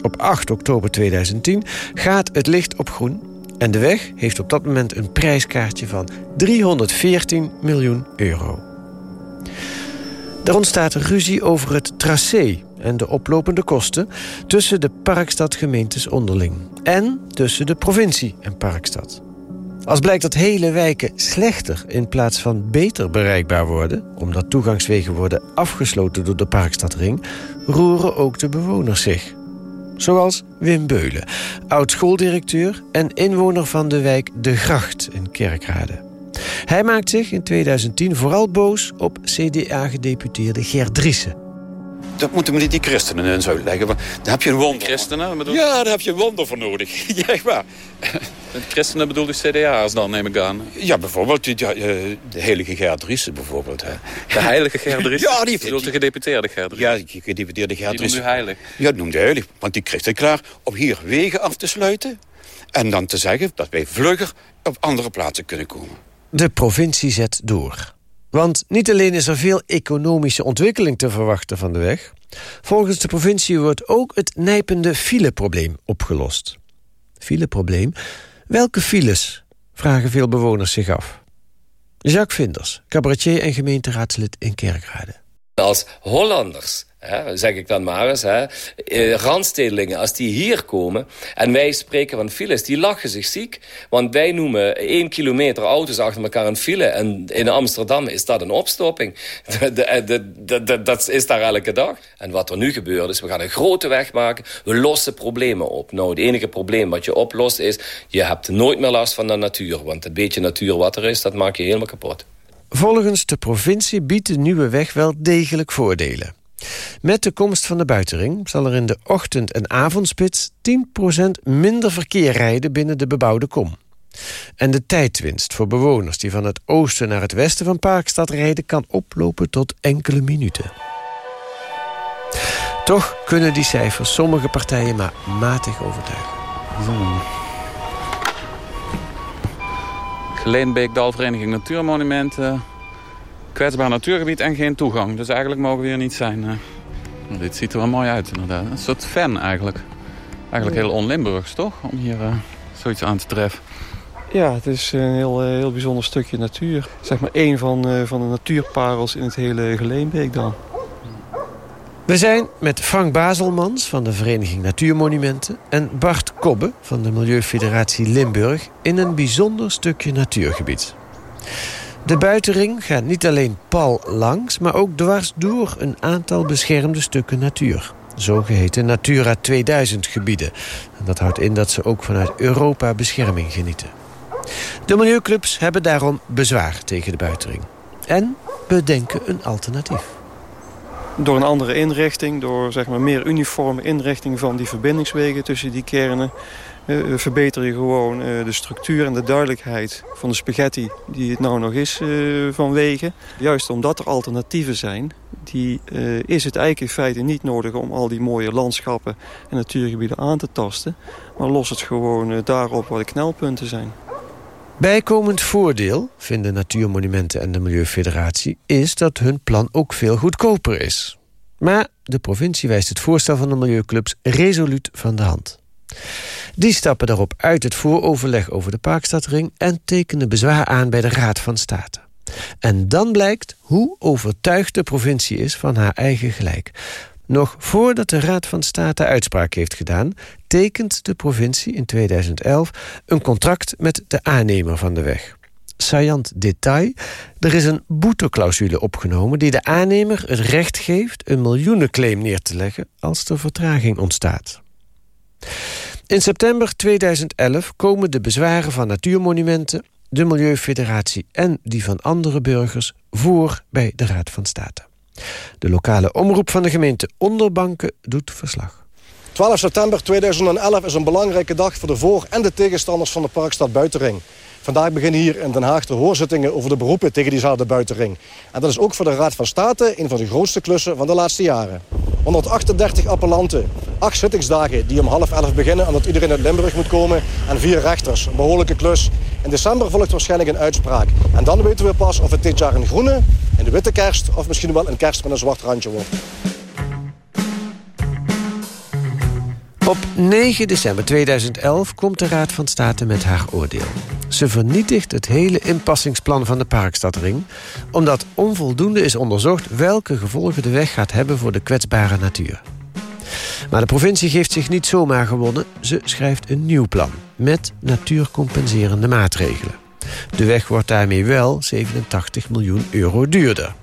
Op 8 oktober 2010 gaat het licht op groen en de weg heeft op dat moment een prijskaartje van 314 miljoen euro. Er ontstaat ruzie over het tracé en de oplopende kosten tussen de Parkstadgemeentes onderling en tussen de provincie en Parkstad. Als blijkt dat hele wijken slechter in plaats van beter bereikbaar worden... omdat toegangswegen worden afgesloten door de Parkstadring... roeren ook de bewoners zich. Zoals Wim Beulen, oud-schooldirecteur... en inwoner van de wijk De Gracht in Kerkrade. Hij maakt zich in 2010 vooral boos op CDA-gedeputeerde Gert Driessen dat moeten we niet die christenen eens uitleggen. daar heb je een wonder. Christenen? Bedoel... Ja, daar heb je een wonder voor nodig. ja, echt waar. Met christenen bedoel je CDA's dan, neem ik aan? Ja, bijvoorbeeld ja, eh, de heilige Gerd bijvoorbeeld. Hè. De heilige Gerd ja, die... bedoelt de gedeputeerde Gerd Ja, de gedeputeerde Gerd Die noemt u heilig? Ja, dat noemt hij heilig. Want die kreeg klaar om hier wegen af te sluiten... en dan te zeggen dat wij vlugger op andere plaatsen kunnen komen. De provincie zet door. Want niet alleen is er veel economische ontwikkeling te verwachten van de weg... volgens de provincie wordt ook het nijpende fileprobleem opgelost. Fileprobleem? Welke files? Vragen veel bewoners zich af. Jacques Vinders, cabaretier en gemeenteraadslid in Kerkrade. Als Hollanders Zeg ik dan maar eens. Hè. Eh, randstedelingen, als die hier komen... en wij spreken van files, die lachen zich ziek. Want wij noemen één kilometer auto's achter elkaar een file... en in Amsterdam is dat een opstopping. dat is daar elke dag. En wat er nu gebeurt is, we gaan een grote weg maken. We lossen problemen op. Nou, het enige probleem wat je oplost is... je hebt nooit meer last van de natuur. Want het beetje natuur wat er is, dat maak je helemaal kapot. Volgens de provincie biedt de nieuwe weg wel degelijk voordelen. Met de komst van de buitenring zal er in de ochtend- en avondspits 10% minder verkeer rijden binnen de bebouwde kom. En de tijdwinst voor bewoners die van het oosten naar het westen van Parkstad rijden... kan oplopen tot enkele minuten. Toch kunnen die cijfers sommige partijen maar matig overtuigen. Geleenbeek, Dalvereniging Natuurmonumenten kwetsbaar natuurgebied en geen toegang. Dus eigenlijk mogen we hier niet zijn. Uh, dit ziet er wel mooi uit inderdaad. Een soort fan eigenlijk. Eigenlijk heel on-Limburgs toch? Om hier uh, zoiets aan te treffen. Ja, het is een heel, uh, heel bijzonder stukje natuur. Zeg maar één van, van de natuurparels in het hele Geleenbeek dan. We zijn met Frank Bazelmans van de Vereniging Natuurmonumenten... en Bart Kobbe van de Milieufederatie Limburg... in een bijzonder stukje natuurgebied. De buitenring gaat niet alleen pal langs, maar ook dwars door een aantal beschermde stukken natuur. Zogeheten Natura 2000 gebieden. En dat houdt in dat ze ook vanuit Europa bescherming genieten. De milieuclubs hebben daarom bezwaar tegen de buitenring. En bedenken een alternatief. Door een andere inrichting, door zeg maar, meer uniforme inrichting van die verbindingswegen tussen die kernen... Uh, verbeter je gewoon uh, de structuur en de duidelijkheid van de spaghetti die het nou nog is uh, van wegen. Juist omdat er alternatieven zijn, die, is het eigenlijk in feite niet nodig om al die mooie landschappen en natuurgebieden aan te tasten. Maar los het gewoon daarop waar de knelpunten zijn. Bijkomend voordeel, vinden Natuurmonumenten en de Milieufederatie... is dat hun plan ook veel goedkoper is. Maar de provincie wijst het voorstel van de milieuclubs resoluut van de hand. Die stappen daarop uit het vooroverleg over de Parkstadring... en tekenen bezwaar aan bij de Raad van State. En dan blijkt hoe overtuigd de provincie is van haar eigen gelijk. Nog voordat de Raad van State uitspraak heeft gedaan... tekent de provincie in 2011 een contract met de aannemer van de weg. Saillant detail, er is een boeteclausule opgenomen... die de aannemer het recht geeft een miljoenenclaim neer te leggen... als er vertraging ontstaat. In september 2011 komen de bezwaren van Natuurmonumenten... de Milieufederatie en die van andere burgers... voor bij de Raad van State. De lokale omroep van de gemeente Onderbanken doet verslag. 12 september 2011 is een belangrijke dag voor de voor- en de tegenstanders van de Parkstad Buitenring. Vandaag beginnen hier in Den Haag de hoorzittingen over de beroepen tegen diezelfde buitenring. En dat is ook voor de Raad van State een van de grootste klussen van de laatste jaren. 138 appellanten, acht zittingsdagen die om half elf beginnen... omdat iedereen uit Limburg moet komen, en vier rechters. Een behoorlijke klus. In december volgt waarschijnlijk een uitspraak. En dan weten we pas of het dit jaar een groene, een witte kerst... of misschien wel een kerst met een zwart randje wordt. Op 9 december 2011 komt de Raad van State met haar oordeel. Ze vernietigt het hele inpassingsplan van de Parkstadring... omdat onvoldoende is onderzocht welke gevolgen de weg gaat hebben voor de kwetsbare natuur. Maar de provincie geeft zich niet zomaar gewonnen. Ze schrijft een nieuw plan met natuurcompenserende maatregelen. De weg wordt daarmee wel 87 miljoen euro duurder.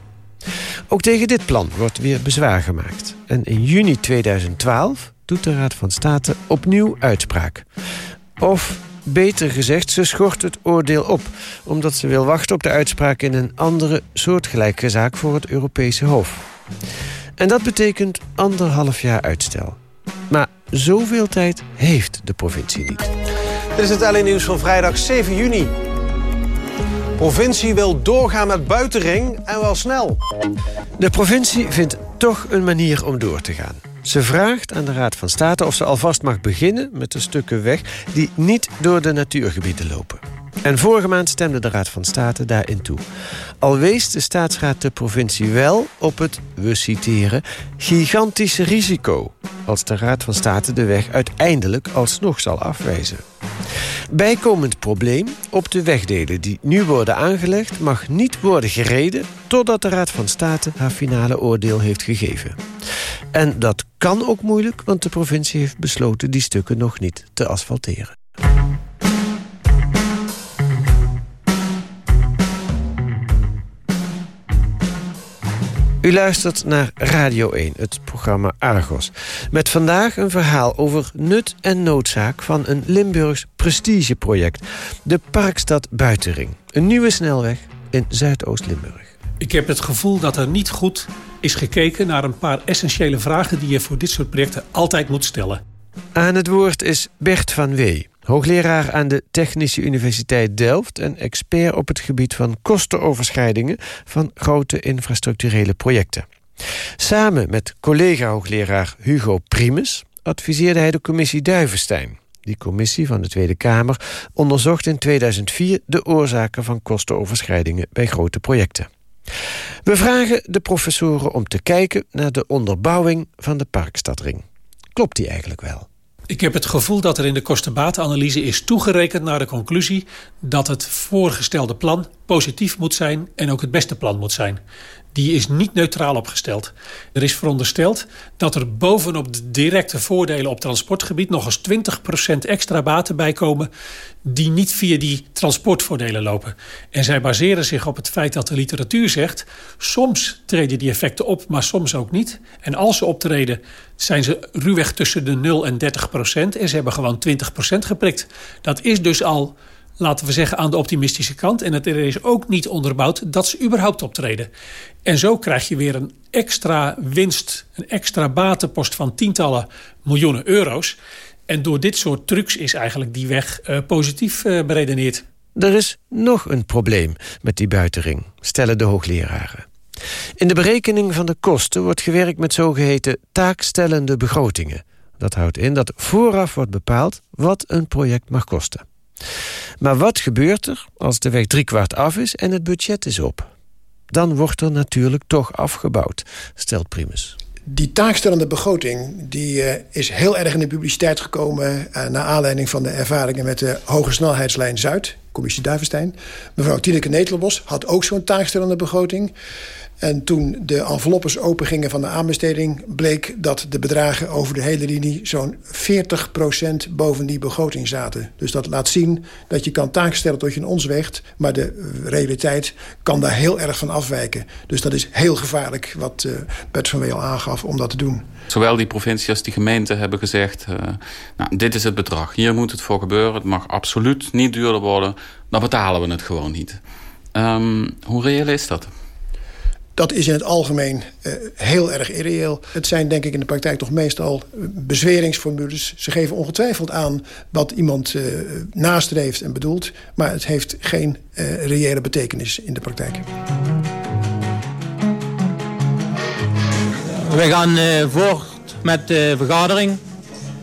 Ook tegen dit plan wordt weer bezwaar gemaakt. En in juni 2012 doet de Raad van State opnieuw uitspraak. Of beter gezegd, ze schort het oordeel op... omdat ze wil wachten op de uitspraak in een andere soortgelijke zaak... voor het Europese Hof. En dat betekent anderhalf jaar uitstel. Maar zoveel tijd heeft de provincie niet. Dit is het LA Nieuws van vrijdag 7 juni. Provincie wil doorgaan met buitenring en wel snel. De provincie vindt toch een manier om door te gaan. Ze vraagt aan de Raad van State of ze alvast mag beginnen met de stukken weg die niet door de natuurgebieden lopen. En vorige maand stemde de Raad van State daarin toe. Al wees de staatsraad de provincie wel op het, we citeren, gigantische risico... als de Raad van State de weg uiteindelijk alsnog zal afwijzen. Bijkomend probleem, op de wegdelen die nu worden aangelegd... mag niet worden gereden totdat de Raad van State haar finale oordeel heeft gegeven. En dat kan ook moeilijk, want de provincie heeft besloten... die stukken nog niet te asfalteren. U luistert naar Radio 1, het programma Argos. Met vandaag een verhaal over nut en noodzaak van een Limburgs prestigeproject. De Parkstad Buitenring. Een nieuwe snelweg in Zuidoost-Limburg. Ik heb het gevoel dat er niet goed is gekeken naar een paar essentiële vragen... die je voor dit soort projecten altijd moet stellen. Aan het woord is Bert van Wee. Hoogleraar aan de Technische Universiteit Delft... en expert op het gebied van kostenoverschrijdingen... van grote infrastructurele projecten. Samen met collega-hoogleraar Hugo Primus... adviseerde hij de commissie Duivenstein. Die commissie van de Tweede Kamer onderzocht in 2004... de oorzaken van kostenoverschrijdingen bij grote projecten. We vragen de professoren om te kijken naar de onderbouwing van de Parkstadring. Klopt die eigenlijk wel? Ik heb het gevoel dat er in de kostenbatenanalyse is toegerekend naar de conclusie dat het voorgestelde plan positief moet zijn en ook het beste plan moet zijn. Die is niet neutraal opgesteld. Er is verondersteld dat er bovenop de directe voordelen op transportgebied nog eens 20% extra baten bijkomen die niet via die transportvoordelen lopen. En zij baseren zich op het feit dat de literatuur zegt... soms treden die effecten op, maar soms ook niet. En als ze optreden, zijn ze ruwweg tussen de 0 en 30 procent... en ze hebben gewoon 20 procent geprikt. Dat is dus al laten we zeggen, aan de optimistische kant. En het is ook niet onderbouwd dat ze überhaupt optreden. En zo krijg je weer een extra winst, een extra batenpost van tientallen miljoenen euro's. En door dit soort trucs is eigenlijk die weg uh, positief uh, beredeneerd. Er is nog een probleem met die buitenring, stellen de hoogleraren. In de berekening van de kosten wordt gewerkt met zogeheten taakstellende begrotingen. Dat houdt in dat vooraf wordt bepaald wat een project mag kosten. Maar wat gebeurt er als de weg driekwart af is en het budget is op? Dan wordt er natuurlijk toch afgebouwd, stelt Primus. Die taakstellende begroting die, uh, is heel erg in de publiciteit gekomen... Uh, naar aanleiding van de ervaringen met de Hoge Snelheidslijn Zuid... commissie Duivenstein. Mevrouw Tineke Netelbos had ook zo'n taakstellende begroting. En toen de enveloppes opengingen van de aanbesteding... bleek dat de bedragen over de hele linie zo'n 40% boven die begroting zaten. Dus dat laat zien dat je kan taken stellen tot je in ons weegt... maar de realiteit kan daar heel erg van afwijken. Dus dat is heel gevaarlijk wat uh, Bert van Weel aangaf om dat te doen. Zowel die provincie als die gemeente hebben gezegd... Uh, nou, dit is het bedrag, hier moet het voor gebeuren. Het mag absoluut niet duurder worden. Dan betalen we het gewoon niet. Um, hoe reëel is dat? Dat is in het algemeen uh, heel erg irreëel. Het zijn denk ik in de praktijk toch meestal bezweringsformules. Ze geven ongetwijfeld aan wat iemand uh, nastreeft en bedoelt... maar het heeft geen uh, reële betekenis in de praktijk. We gaan voort met de vergadering.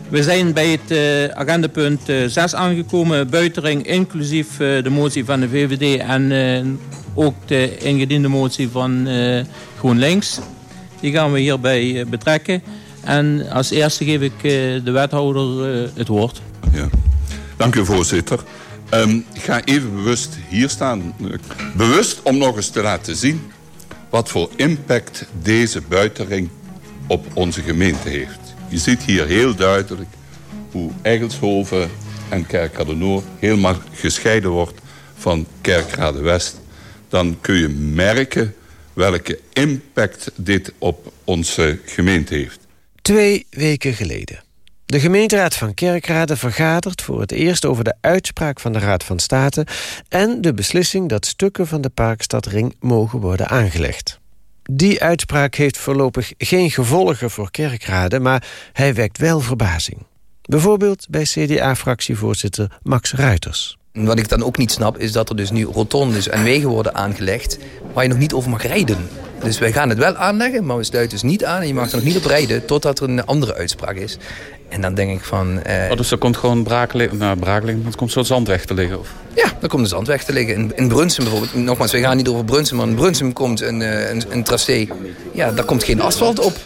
We zijn bij het agendapunt 6 uh, aangekomen. Buitering inclusief de motie van de VVD en ook de ingediende motie van GroenLinks. Die gaan we hierbij betrekken. En als eerste geef ik de wethouder het woord. Ja. Dank u voorzitter. Um, ik ga even bewust hier staan. Bewust om nog eens te laten zien wat voor impact deze buitering op onze gemeente heeft. Je ziet hier heel duidelijk hoe Eigelshoven en Kerkrade Noord helemaal gescheiden wordt van Kerkrade West. Dan kun je merken welke impact dit op onze gemeente heeft. Twee weken geleden. De gemeenteraad van Kerkrade vergadert voor het eerst over de uitspraak van de Raad van State en de beslissing dat stukken van de Parkstadring mogen worden aangelegd. Die uitspraak heeft voorlopig geen gevolgen voor Kerkrade... maar hij wekt wel verbazing. Bijvoorbeeld bij CDA-fractievoorzitter Max Ruiters. Wat ik dan ook niet snap, is dat er dus nu rotondes en wegen worden aangelegd... waar je nog niet over mag rijden. Dus wij gaan het wel aanleggen, maar we sluiten dus niet aan... en je mag er nog niet op rijden totdat er een andere uitspraak is. En dan denk ik van... Eh... Oh, dus er komt gewoon brakeling, nou, brakeling, er komt zo'n zandweg te liggen? Of? Ja, er komt een zandweg te liggen. In, in Brunsum bijvoorbeeld, nogmaals, we gaan niet over Brunsum... maar in Brunsum komt een, uh, een, een tracé. Ja, daar komt geen asfalt op.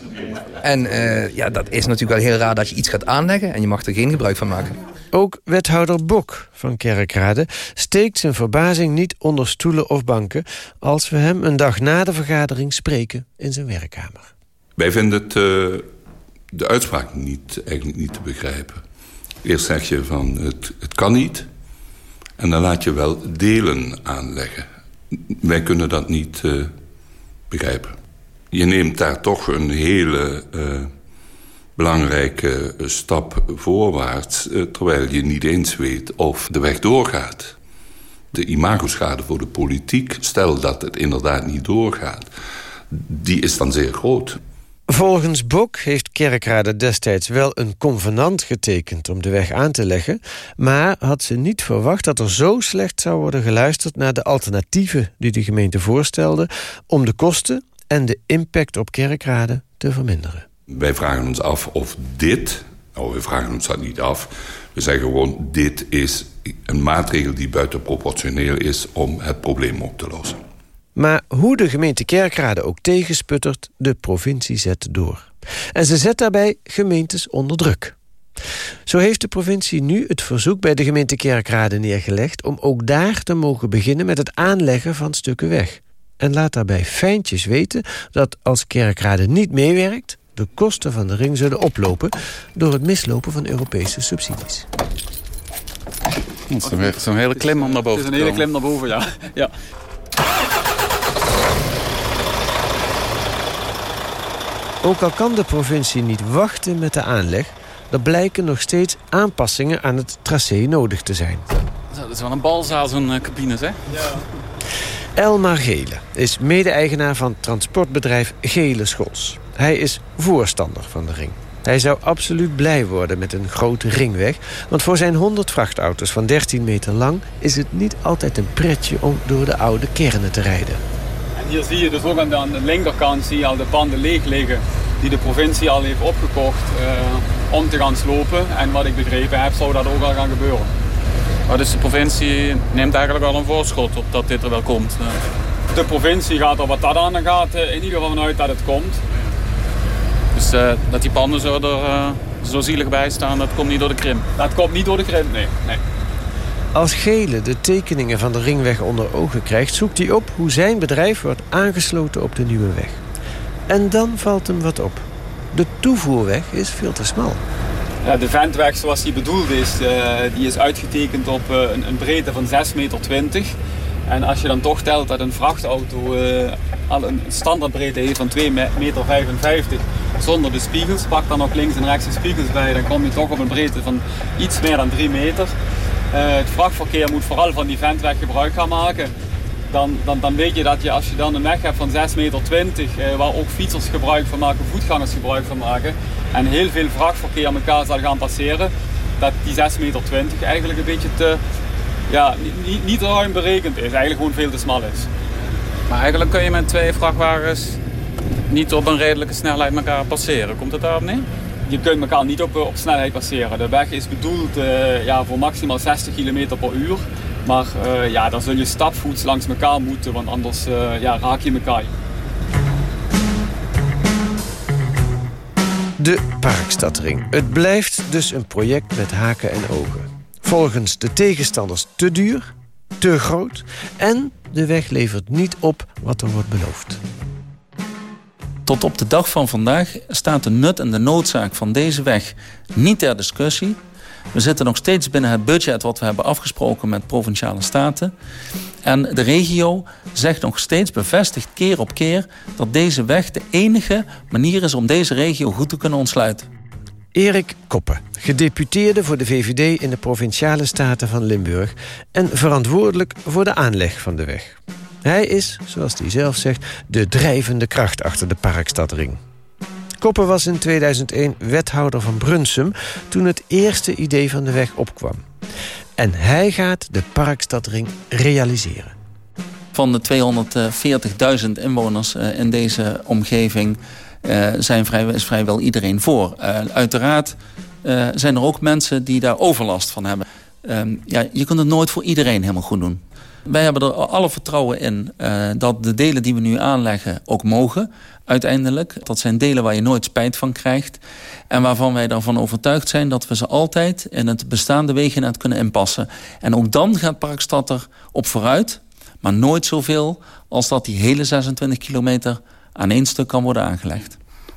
En uh, ja, dat is natuurlijk wel heel raar dat je iets gaat aanleggen... en je mag er geen gebruik van maken. Ook wethouder Bok van Kerkrade steekt zijn verbazing niet onder stoelen of banken... als we hem een dag na de vergadering spreken in zijn werkkamer. Wij vinden het... Uh de uitspraak niet, eigenlijk niet te begrijpen. Eerst zeg je van het, het kan niet. En dan laat je wel delen aanleggen. Wij kunnen dat niet uh, begrijpen. Je neemt daar toch een hele uh, belangrijke stap voorwaarts... Uh, terwijl je niet eens weet of de weg doorgaat. De imagoschade voor de politiek, stel dat het inderdaad niet doorgaat... die is dan zeer groot. Volgens Bok heeft Kerkrade destijds wel een convenant getekend om de weg aan te leggen, maar had ze niet verwacht dat er zo slecht zou worden geluisterd naar de alternatieven die de gemeente voorstelde om de kosten en de impact op Kerkrade te verminderen. Wij vragen ons af of dit, nou we vragen ons dat niet af, we zeggen gewoon dit is een maatregel die buitenproportioneel is om het probleem op te lossen. Maar hoe de gemeente Kerkrade ook tegensputtert, de provincie zet door. En ze zet daarbij gemeentes onder druk. Zo heeft de provincie nu het verzoek bij de gemeente Kerkrade neergelegd... om ook daar te mogen beginnen met het aanleggen van stukken weg. En laat daarbij fijntjes weten dat als Kerkrade niet meewerkt... de kosten van de ring zullen oplopen... door het mislopen van Europese subsidies. Het is zo'n hele klim om naar boven Het is een hele klim naar boven, ja. ja. Ook al kan de provincie niet wachten met de aanleg... er blijken nog steeds aanpassingen aan het tracé nodig te zijn. Dat is wel een balzaal, zo'n uh, cabines, hè? Ja. Elmar Gele is mede-eigenaar van transportbedrijf Gele Schols. Hij is voorstander van de ring. Hij zou absoluut blij worden met een grote ringweg... want voor zijn 100 vrachtauto's van 13 meter lang... is het niet altijd een pretje om door de oude kernen te rijden. Hier zie je dus ook aan de, aan de linkerkant zie je al de panden leeg liggen die de provincie al heeft opgekocht uh, om te gaan slopen. En wat ik begrepen heb, zou dat ook al gaan gebeuren. Maar dus de provincie neemt eigenlijk al een voorschot op dat dit er wel komt? De provincie gaat er wat dat aan gaat in ieder geval vanuit dat het komt. Dus uh, dat die panden zo, er, uh, zo zielig bij staan, dat komt niet door de krim? Dat komt niet door de krim, nee. nee. Als Gele de tekeningen van de ringweg onder ogen krijgt... zoekt hij op hoe zijn bedrijf wordt aangesloten op de nieuwe weg. En dan valt hem wat op. De toevoerweg is veel te smal. Ja, de ventweg zoals die bedoeld is, uh, die is uitgetekend op uh, een, een, breedte van 6,20 meter. En als je dan toch telt dat een vrachtauto uh, al een standaardbreedte heeft van 2,55 meter zonder de spiegels, pak dan ook links en rechts de spiegels bij, dan kom je toch op een breedte van iets meer dan 3 meter. Uh, het vrachtverkeer moet vooral van die ventweg gebruik gaan maken. dan, dan, dan weet je dat je als je dan een weg hebt van 6,20 meter, eh, waar ook fietsers gebruik van maken, voetgangers gebruik van maken, en heel veel vrachtverkeer elkaar zal gaan passeren, dat die 6,20 meter eigenlijk een beetje te, ja, niet, niet ruim berekend is, eigenlijk gewoon veel te smal is. Maar eigenlijk kun je met twee vrachtwagens niet op een redelijke snelheid elkaar passeren. Komt het daarop neer? Je kunt elkaar niet op, op snelheid passeren. De weg is bedoeld uh, ja, voor maximaal 60 km per uur. Maar uh, ja, dan zul je stapvoets langs elkaar moeten, want anders uh, ja, raak je elkaar. De Parkstadring. Het blijft dus een project met haken en ogen. Volgens de tegenstanders te duur, te groot... en de weg levert niet op wat er wordt beloofd. Tot op de dag van vandaag staat de nut en de noodzaak van deze weg niet ter discussie. We zitten nog steeds binnen het budget wat we hebben afgesproken met provinciale staten. En de regio zegt nog steeds bevestigd keer op keer dat deze weg de enige manier is om deze regio goed te kunnen ontsluiten. Erik Koppen, gedeputeerde voor de VVD in de Provinciale Staten van Limburg... en verantwoordelijk voor de aanleg van de weg. Hij is, zoals hij zelf zegt, de drijvende kracht achter de Parkstadring. Koppen was in 2001 wethouder van Brunsum... toen het eerste idee van de weg opkwam. En hij gaat de Parkstadring realiseren. Van de 240.000 inwoners eh, in deze omgeving... Uh, zijn is vrijwel iedereen voor. Uh, uiteraard zijn er ook mensen die daar overlast van hebben. Ehm, ja, je kunt het nooit voor iedereen helemaal goed doen. Wij hebben er alle vertrouwen in dat de delen die we nu aanleggen ook mogen uiteindelijk. Dat zijn delen waar je nooit spijt van krijgt. En waarvan wij ervan overtuigd zijn dat we ze altijd in het bestaande wegennet kunnen inpassen. En ook dan gaat Parkstad er op vooruit. Maar nooit zoveel als dat die hele 26 kilometer aan één stuk kan worden aangelegd.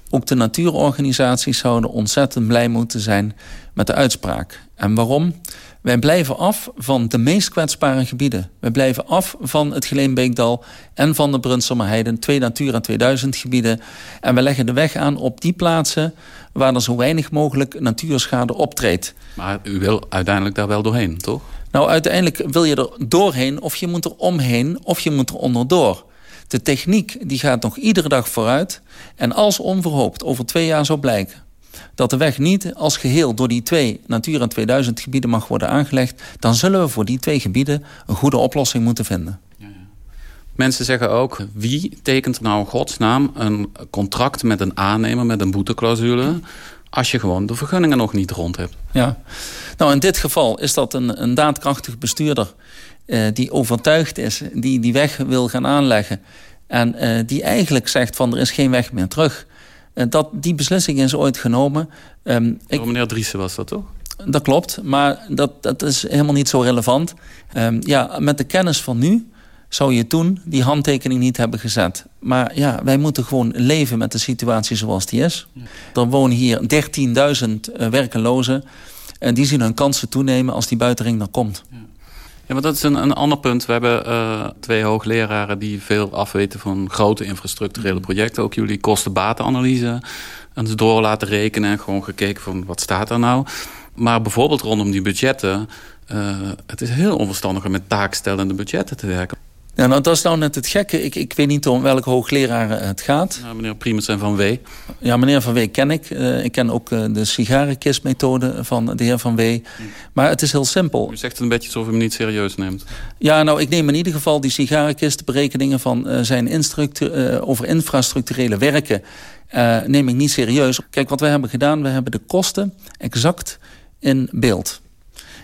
Ook de natuurorganisaties zouden ontzettend blij moeten zijn met de uitspraak. En waarom? Wij blijven af van de meest kwetsbare gebieden. Wij blijven af van het Geleenbeekdal en van de Brunsumerheide, twee Natura 2000 gebieden. En we leggen de weg aan op die plaatsen waar er zo weinig mogelijk natuurschade optreedt. Maar u wil uiteindelijk daar wel doorheen, toch? Nou, uiteindelijk wil je er doorheen, of je moet er omheen, of je moet er onderdoor. De techniek die gaat nog iedere dag vooruit. En als onverhoopt over twee jaar zou blijken dat de weg niet als geheel door die twee Natura 2000 gebieden mag worden aangelegd... dan zullen we voor die twee gebieden een goede oplossing moeten vinden. Mensen zeggen ook, wie tekent nou in godsnaam een contract met een aannemer met een boeteclausule... als je gewoon de vergunningen nog niet rond hebt? Ja, nou in dit geval is dat een, een daadkrachtig bestuurder... Uh, die overtuigd is, die die weg wil gaan aanleggen... en uh, die eigenlijk zegt van er is geen weg meer terug... Uh, dat, die beslissing is ooit genomen. Um, ik, meneer Driessen was dat toch? Dat klopt, maar dat, dat is helemaal niet zo relevant. Um, ja, met de kennis van nu zou je toen die handtekening niet hebben gezet. Maar ja, wij moeten gewoon leven met de situatie zoals die is. Er wonen hier 13.000 uh, werkelozen. En die zien hun kansen toenemen als die buitenring er komt. Maar dat is een, een ander punt. We hebben uh, twee hoogleraren die veel afweten van grote infrastructurele projecten. Ook jullie kosten-batenanalyse eens door laten rekenen en gewoon gekeken van wat staat er nou. Maar bijvoorbeeld rondom die budgetten, uh, het is heel onverstandig om met taakstellende budgetten te werken. Ja, nou, dat is nou net het gekke. Ik, ik weet niet om welke hoogleraar het gaat. Nou, meneer Primus en Van W. Ja, meneer Van W ken ik. Uh, ik ken ook uh, de sigarenkistmethode van de heer Van W. Maar het is heel simpel. U zegt het een beetje alsof u hem niet serieus neemt. Ja, nou, ik neem in ieder geval die sigarenkistberekeningen van uh, zijn over infrastructurele werken... neem ik niet serieus. Kijk, wat wij hebben gedaan, we hebben de kosten exact in beeld.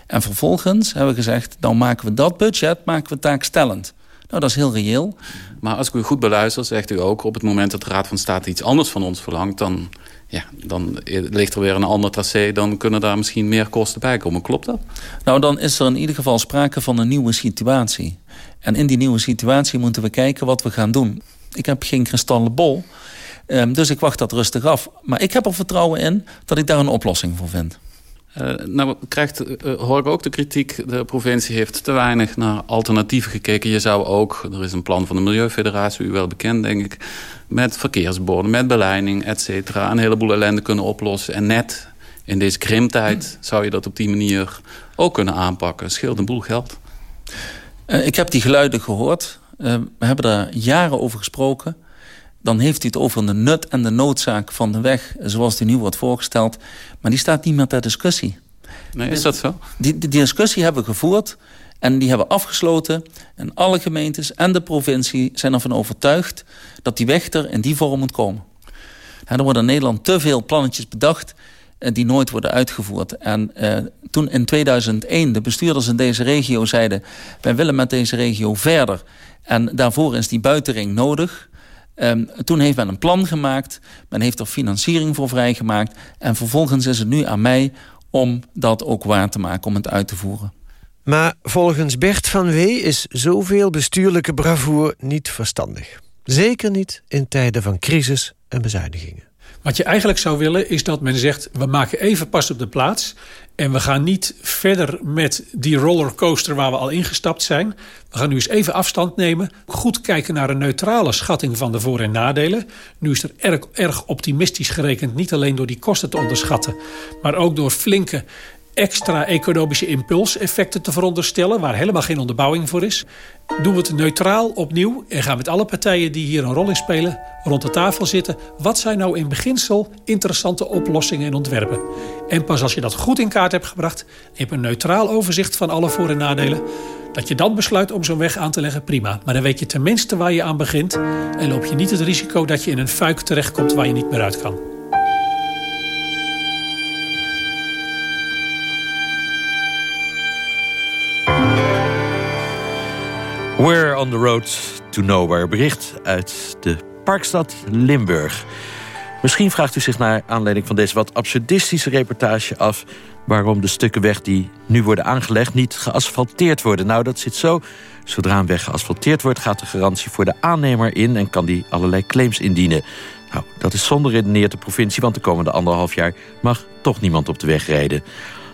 En vervolgens hebben we gezegd, nou maken we dat budget maken we taakstellend. Nou, dat is heel reëel. Maar als ik u goed beluister, zegt u ook... op het moment dat de Raad van State iets anders van ons verlangt... dan, ja, dan ligt er weer een ander tracé... dan kunnen daar misschien meer kosten bij komen. Klopt dat? Nou, dan is er in ieder geval sprake van een nieuwe situatie. En in die nieuwe situatie moeten we kijken wat we gaan doen. Ik heb geen kristallen bol, um, dus ik wacht dat rustig af. Maar ik heb er vertrouwen in dat ik daar een oplossing voor vind. Uh, nou krijgt, uh, hoor ik ook de kritiek... de provincie heeft te weinig naar alternatieven gekeken. Je zou ook, er is een plan van de Milieufederatie... u wel bekend, denk ik... met verkeersborden, met beleiding, et cetera... een heleboel ellende kunnen oplossen. En net in deze krimtijd zou je dat op die manier ook kunnen aanpakken. Scheelt een boel geld. Uh, ik heb die geluiden gehoord. We hebben daar jaren over gesproken. Dan heeft hij het over de nut en de noodzaak van de weg... zoals die nu wordt voorgesteld. Maar die staat niet meer ter discussie. Nee, is dat zo? Die, die, discussie hebben we gevoerd en die hebben afgesloten. En alle gemeentes en de provincie zijn ervan overtuigd... dat die weg er in die vorm moet komen. er worden in Nederland te veel plannetjes bedacht... Eh, die nooit worden uitgevoerd. En uh, toen in 2001 de bestuurders in deze regio zeiden... wij willen met deze regio verder. En daarvoor is die buitenring nodig. Um, toen heeft men een plan gemaakt. Men heeft er financiering voor vrijgemaakt. En vervolgens is het nu aan mij om dat ook waar te maken, om het uit te voeren. Maar volgens Bert van Wee is zoveel bestuurlijke bravoer niet verstandig. Zeker niet in tijden van crisis en bezuinigingen. Wat je eigenlijk zou willen is dat men zegt... we maken even pas op de plaats... en we gaan niet verder met die rollercoaster waar we al ingestapt zijn. We gaan nu eens even afstand nemen. Goed kijken naar een neutrale schatting van de voor- en nadelen. Nu is er erg, erg optimistisch gerekend... niet alleen door die kosten te onderschatten... maar ook door flinke extra economische impulseffecten te veronderstellen... waar helemaal geen onderbouwing voor is. Doen we het neutraal opnieuw en gaan met alle partijen die hier een rol in spelen... rond de tafel zitten. Wat zijn nou in beginsel interessante oplossingen en ontwerpen? En pas als je dat goed in kaart hebt gebracht... je hebt een neutraal overzicht van alle voor- en nadelen... dat je dan besluit om zo'n weg aan te leggen, prima. Maar dan weet je tenminste waar je aan begint... en loop je niet het risico dat je in een fuik terechtkomt waar je niet meer uit kan. We're on the road to nowhere. Bericht uit de Parkstad Limburg. Misschien vraagt u zich naar aanleiding van deze wat absurdistische reportage af... waarom de stukken weg die nu worden aangelegd niet geasfalteerd worden. Nou, dat zit zo. Zodra een weg geasfalteerd wordt, gaat de garantie voor de aannemer in... en kan die allerlei claims indienen. Nou, dat is zonder redeneerd de provincie... want de komende anderhalf jaar mag toch niemand op de weg rijden.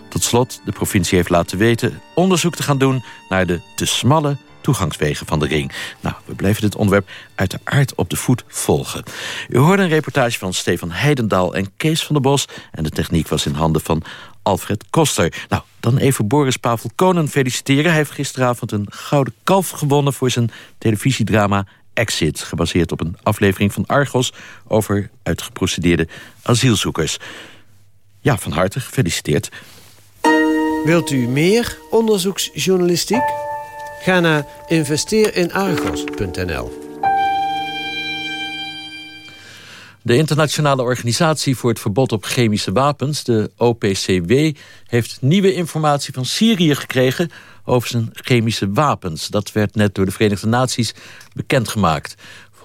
Tot slot, de provincie heeft laten weten onderzoek te gaan doen... naar de te smalle toegangswegen van de ring. Nou, we blijven dit onderwerp uit de aard op de voet volgen. U hoorde een reportage van Stefan Heidendaal en Kees van der Bos... en de techniek was in handen van Alfred Koster. Nou, dan even Boris Pavel Konen feliciteren. Hij heeft gisteravond een gouden kalf gewonnen... voor zijn televisiedrama Exit... gebaseerd op een aflevering van Argos... over uitgeprocedeerde asielzoekers. Ja, van harte gefeliciteerd. Wilt u meer onderzoeksjournalistiek? Ga naar investeerinargos.nl. De Internationale Organisatie voor het Verbod op Chemische Wapens, de OPCW... heeft nieuwe informatie van Syrië gekregen over zijn chemische wapens. Dat werd net door de Verenigde Naties bekendgemaakt.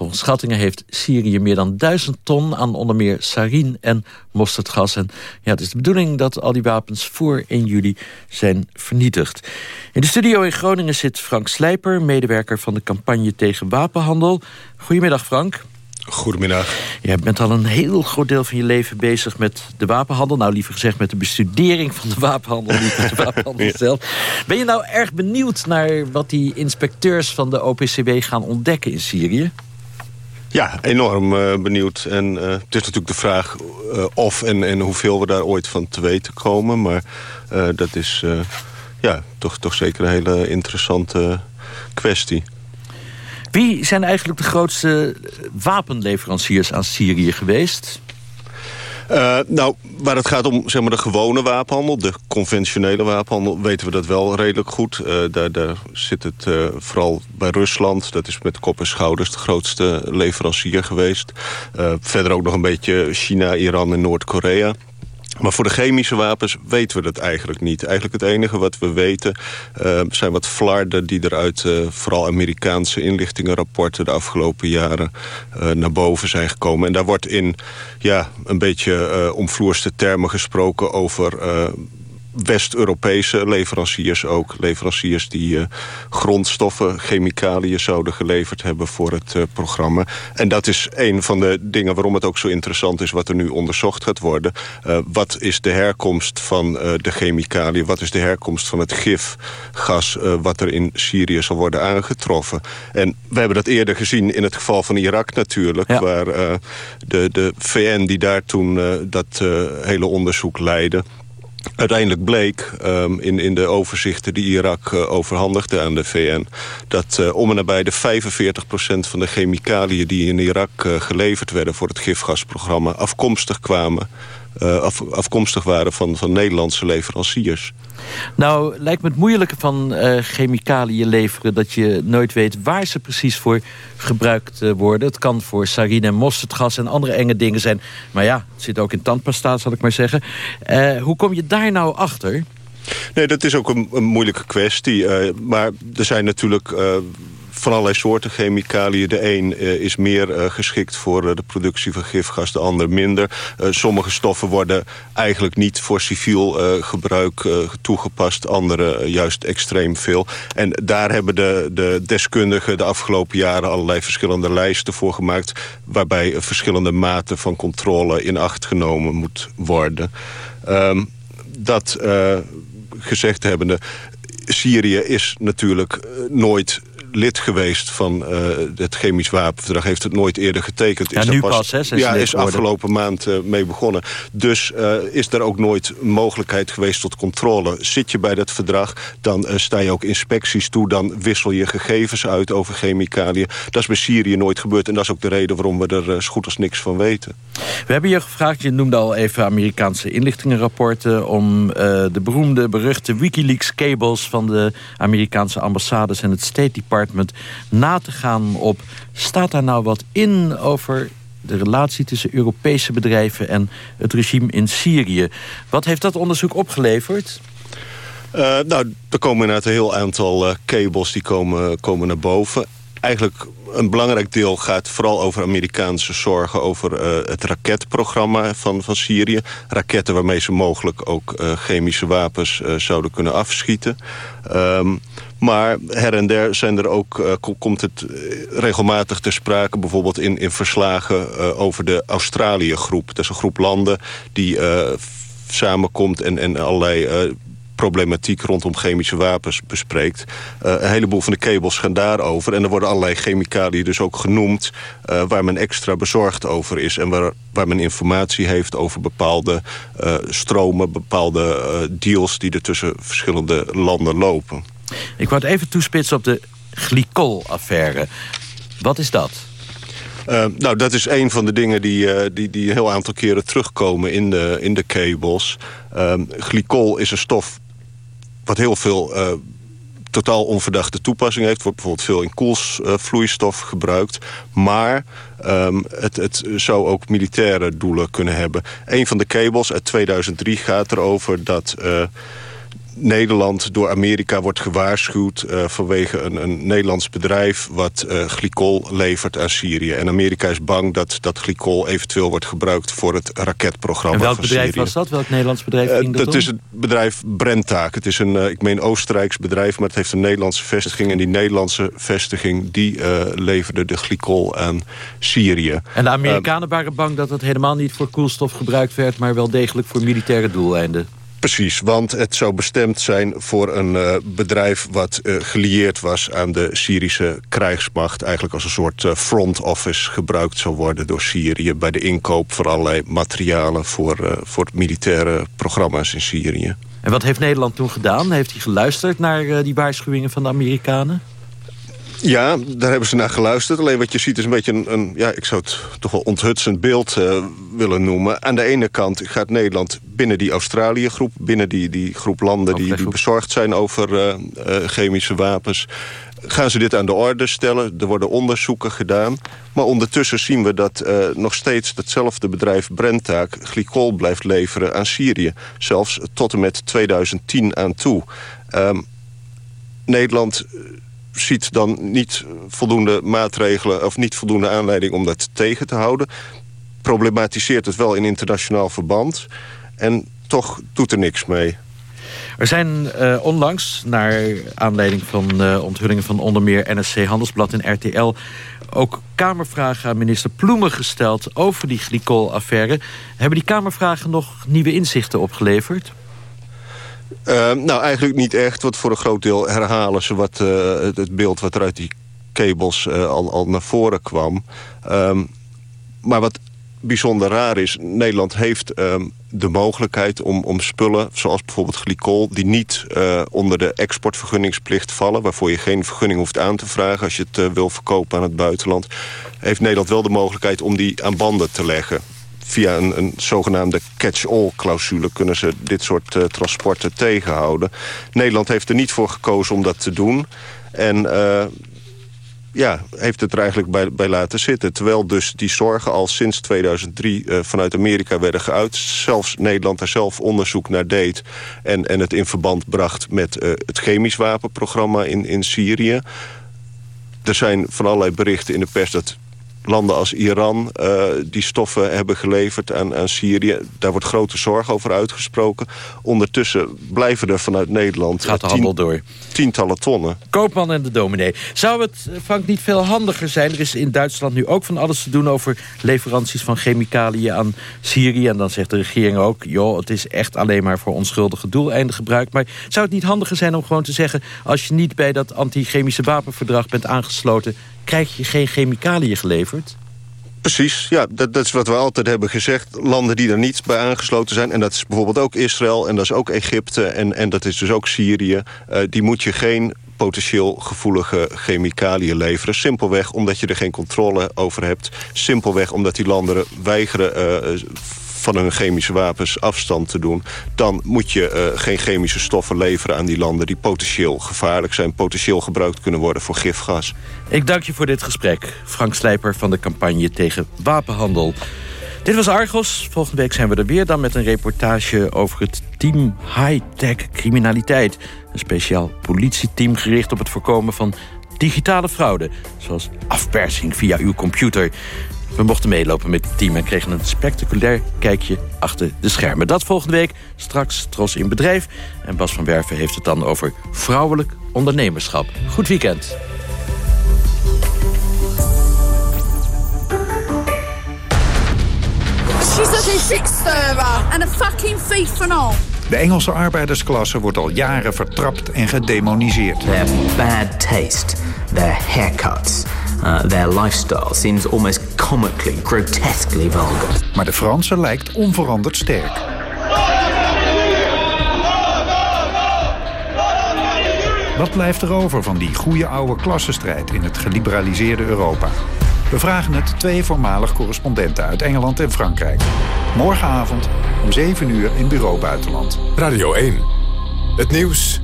Volgens schattingen heeft Syrië meer dan duizend ton aan onder meer sarin en mosterdgas. En ja, het is de bedoeling dat al die wapens voor 1 juli zijn vernietigd. In de studio in Groningen zit Frank Slijper, medewerker van de campagne tegen wapenhandel. Goedemiddag Frank. Goedemiddag. Je bent al een heel groot deel van je leven bezig met de wapenhandel. Nou, liever gezegd met de bestudering van de wapenhandel, niet met de wapenhandel zelf. Ben je nou erg benieuwd naar wat die inspecteurs van de OPCW gaan ontdekken in Syrië? Ja, enorm uh, benieuwd. En uh, het is natuurlijk de vraag uh, of en, en hoeveel we daar ooit van te weten komen. Maar dat is ja, toch, toch zeker een hele interessante kwestie. Wie zijn eigenlijk de grootste wapenleveranciers aan Syrië geweest? Uh, nou, waar het gaat om zeg maar, de gewone wapenhandel, de conventionele wapenhandel... weten we dat wel redelijk goed. Uh, daar, daar zit het uh, vooral bij Rusland. Dat is met kop en schouders de grootste leverancier geweest. verder ook nog een beetje China, Iran en Noord-Korea. Maar voor de chemische wapens weten we dat eigenlijk niet. Eigenlijk het enige wat we weten uh, zijn wat flarden... die er uit uh, vooral Amerikaanse inlichtingenrapporten... de afgelopen jaren uh, naar boven zijn gekomen. En daar wordt in ja, een beetje omvloerste termen gesproken over West-Europese leveranciers ook. Leveranciers die uh, grondstoffen, chemicaliën zouden geleverd hebben voor het uh, programma. En dat is een van de dingen waarom het ook zo interessant is... wat er nu onderzocht gaat worden. Uh, wat is de herkomst van de chemicaliën? Wat is de herkomst van het gifgas... wat er in Syrië zal worden aangetroffen? En we hebben dat eerder gezien in het geval van Irak natuurlijk... Ja. waar de, de VN die daar toen dat hele onderzoek leidde Uiteindelijk bleek um, in, in de overzichten die Irak uh, overhandigde aan de VN... dat uh, om en nabij de 45% van de chemicaliën die in Irak uh, geleverd werden... voor het gifgasprogramma afkomstig kwamen af, afkomstig waren van, van Nederlandse leveranciers. Nou, lijkt me het moeilijke van uh, chemicaliën leveren... dat je nooit weet waar ze precies voor gebruikt uh, worden. Het kan voor sarin en mosterdgas en andere enge dingen zijn. Maar ja, het zit ook in tandpasta, zal ik maar zeggen. hoe kom je daar nou achter? Nee, dat is ook een, een moeilijke kwestie. maar er zijn natuurlijk van allerlei soorten chemicaliën. De een uh, is meer uh, geschikt voor uh, de productie van gifgas, de ander minder. sommige stoffen worden eigenlijk niet voor civiel gebruik toegepast. Andere juist extreem veel. En daar hebben de, de deskundigen de afgelopen jaren allerlei verschillende lijsten voor gemaakt... waarbij verschillende maten van controle in acht genomen moet worden. Um, dat gezegd hebbende... Syrië is natuurlijk nooit lid geweest van uh, het chemisch wapenverdrag. Heeft het nooit eerder getekend. Ja, is nu pas, pas, hè? Ja, is afgelopen maand uh, mee begonnen. Dus uh, is er ook nooit mogelijkheid geweest tot controle. Zit je bij dat verdrag, dan sta je ook inspecties toe. Dan wissel je gegevens uit over chemicaliën. Dat is bij Syrië nooit gebeurd. En dat is ook de reden waarom we er zo goed als niks van weten. We hebben je gevraagd, je noemde al even Amerikaanse inlichtingenrapporten... om de beroemde, beruchte Wikileaks-cables van de Amerikaanse ambassades en het State Department na te gaan op... staat daar nou wat in over de relatie tussen Europese bedrijven... en het regime in Syrië? Wat heeft dat onderzoek opgeleverd? Uh, nou, er komen inderdaad een heel aantal uh, cables die komen, komen naar boven. Eigenlijk een belangrijk deel gaat vooral over Amerikaanse zorgen... over uh, het raketprogramma van, van Syrië. Raketten waarmee ze mogelijk ook chemische wapens zouden kunnen afschieten. Um, maar her en der zijn er ook, komt het regelmatig ter sprake... bijvoorbeeld in, in verslagen over de Australië-groep. Dat is een groep landen die samenkomt en, en allerlei problematiek rondom chemische wapens bespreekt. Uh, een heleboel van de cables gaan daarover. En er worden allerlei chemicaliën dus ook genoemd... Uh, waar men extra bezorgd over is. En waar, waar men informatie heeft over bepaalde uh, stromen... bepaalde deals die er tussen verschillende landen lopen. Ik wou het even toespitsen op de glycol-affaire. Wat is dat? Uh, nou, dat is een van de dingen die, uh, die, die een heel aantal keren terugkomen in de, in de cables. Uh, glycol is een stof wat heel veel uh, totaal onverdachte toepassing heeft. Wordt bijvoorbeeld veel in koelsvloeistof gebruikt. Maar um, het, het zou ook militaire doelen kunnen hebben. Een van de cables uit 2003 gaat erover dat... Nederland door Amerika wordt gewaarschuwd... Uh, vanwege een, een Nederlands bedrijf wat uh, glycol levert aan Syrië. En Amerika is bang dat dat glycol eventueel wordt gebruikt... voor het raketprogramma en welk van bedrijf Syrië. was dat? Welk Nederlands bedrijf ging dat Dat is het bedrijf Brentaak. Het is een, ik meen, Oostenrijks bedrijf... maar het heeft een Nederlandse vestiging. En die Nederlandse vestiging die leverde de glycol aan Syrië. En de Amerikanen waren bang dat het helemaal niet voor koelstof gebruikt werd... maar wel degelijk voor militaire doeleinden. Precies, want het zou bestemd zijn voor een uh, bedrijf... wat uh, gelieerd was aan de Syrische krijgsmacht. Eigenlijk als een soort uh, front office gebruikt zou worden door Syrië... bij de inkoop van allerlei materialen voor, voor militaire programma's in Syrië. En wat heeft Nederland toen gedaan? Heeft hij geluisterd naar die waarschuwingen van de Amerikanen? Ja, daar hebben ze naar geluisterd. Alleen wat je ziet is een beetje een, een ja, ik zou het toch wel onthutsend beeld uh, willen noemen. Aan de ene kant gaat Nederland binnen die Australië-groep... binnen die, die groep landen die, die bezorgd zijn over uh, uh, chemische wapens... gaan ze dit aan de orde stellen. Er worden onderzoeken gedaan. Maar ondertussen zien we dat nog steeds datzelfde bedrijf Brentaak... glycol blijft leveren aan Syrië. Zelfs tot en met 2010 aan toe. Um, Nederland ziet dan niet voldoende maatregelen... of niet voldoende aanleiding om dat tegen te houden. Problematiseert het wel in internationaal verband. En toch doet er niks mee. Er zijn uh, onlangs, naar aanleiding van uh, onthullingen van onder meer NSC Handelsblad en RTL... ook Kamervragen aan minister Ploemen gesteld over die glycol-affaire. Hebben die Kamervragen nog nieuwe inzichten opgeleverd? Uh, nou, eigenlijk niet echt. Want voor een groot deel herhalen ze wat, uh, het, beeld wat er uit die cables uh, al, al naar voren kwam. Um, maar wat bijzonder raar is... Nederland heeft ehm, de mogelijkheid om, om spullen, zoals bijvoorbeeld glycol... die niet uh, onder de exportvergunningsplicht vallen... waarvoor je geen vergunning hoeft aan te vragen... als je het wil verkopen aan het buitenland... heeft Nederland wel de mogelijkheid om die aan banden te leggen via een, zogenaamde catch-all-clausule... kunnen ze dit soort uh, transporten tegenhouden. Nederland heeft er niet voor gekozen om dat te doen. En uh, ja, heeft het er eigenlijk bij, bij laten zitten. Terwijl dus die zorgen al sinds 2003 uh, vanuit Amerika werden geuit. Zelfs Nederland er zelf onderzoek naar deed. En, en het in verband bracht met het chemisch wapenprogramma in, in Syrië. Er zijn van allerlei berichten in de pers dat landen als Iran uh, die stoffen hebben geleverd aan, aan Syrië. Daar wordt grote zorg over uitgesproken. Ondertussen blijven er vanuit Nederland Gaat de handel tien, door. tientallen tonnen. Koopman en de dominee. Zou het, Frank, niet veel handiger zijn? Er is in Duitsland nu ook van alles te doen over leveranties van chemicaliën aan Syrië. En dan zegt de regering ook, joh, het is echt alleen maar voor onschuldige doeleinden gebruikt. Maar zou het niet handiger zijn om gewoon te zeggen... als je niet bij dat anti-chemische wapenverdrag bent aangesloten krijg je geen chemicaliën geleverd? Precies, ja, dat, dat, is wat we altijd hebben gezegd. Landen die er niet bij aangesloten zijn... en dat is bijvoorbeeld ook Israël en dat is ook Egypte... en, en dat is dus ook Syrië... Uh, die moet je geen potentieel gevoelige chemicaliën leveren. Simpelweg omdat je er geen controle over hebt. Simpelweg omdat die landen weigeren... Uh, van hun chemische wapens afstand te doen... dan moet je uh, geen chemische stoffen leveren aan die landen... die potentieel gevaarlijk zijn, potentieel gebruikt kunnen worden voor gifgas. Ik dank je voor dit gesprek. Frank Slijper van de campagne tegen wapenhandel. Dit was Argos. Volgende week zijn we er weer dan met een reportage over het team High-Tech Criminaliteit. Een speciaal politieteam gericht op het voorkomen van digitale fraude. Zoals afpersing via uw computer. We mochten meelopen met het team en kregen een spectaculair kijkje achter de schermen. Dat volgende week, straks Tros in Bedrijf. En Bas van Werven heeft het dan over vrouwelijk ondernemerschap. Goed weekend. She's a and a fucking thief van all. De Engelse arbeidersklasse wordt al jaren vertrapt en gedemoniseerd. Their bad taste, their haircuts... Uh, their lifestyle seems almost comically, grotesquely vulgar. Maar de Franse lijkt onveranderd sterk. Wat blijft er over van die goede oude klassenstrijd in het geliberaliseerde Europa? We vragen het twee voormalig correspondenten uit Engeland en Frankrijk. Morgenavond om 7 uur in Bureau Buitenland. Radio 1. Het nieuws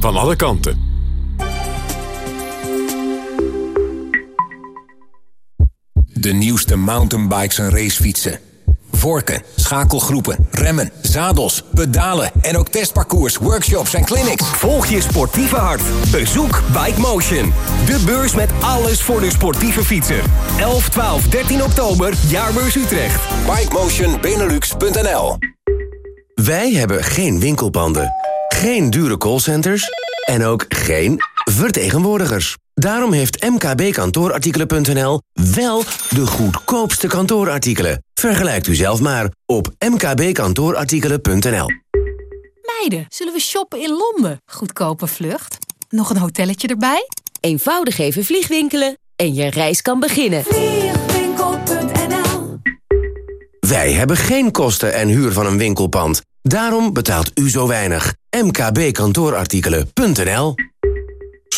van alle kanten. De nieuwste mountainbikes en racefietsen. Vorken, schakelgroepen, remmen, zadels, pedalen en ook testparcours, workshops en clinics. Volg je sportieve hart. Bezoek Bike Motion. De beurs met alles voor de sportieve fietser. 11, 12, 13 oktober, Jaarbeurs Utrecht. BikeMotionBenelux.nl Wij hebben geen winkelpanden, geen dure callcenters en ook geen vertegenwoordigers. Daarom heeft mkbkantoorartikelen.nl wel de goedkoopste kantoorartikelen. Vergelijkt u zelf maar op mkbkantoorartikelen.nl. Meiden, zullen we shoppen in Londen? Goedkope vlucht. Nog een hotelletje erbij? Eenvoudig even vliegwinkelen en je reis kan beginnen. Vliegwinkel.nl Wij hebben geen kosten en huur van een winkelpand. Daarom betaalt u zo weinig. mkbkantoorartikelen.nl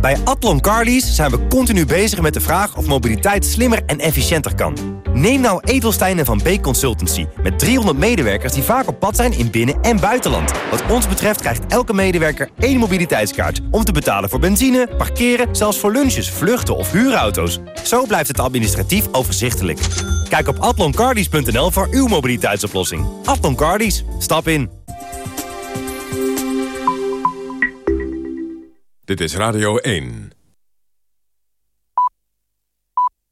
Bij Atlon Carlies zijn we continu bezig met de vraag of mobiliteit slimmer en efficiënter kan. Neem nou Edelstein en Van Beek Consultancy. Met 300 medewerkers die vaak op pad zijn in binnen- en buitenland. Wat ons betreft krijgt elke medewerker één mobiliteitskaart. Om te betalen voor benzine, parkeren, zelfs voor lunches, vluchten of huurauto's. Zo blijft het administratief overzichtelijk. Kijk op atloncardies.nl voor uw mobiliteitsoplossing. Atlon Cardies, stap in. Dit is Radio 1.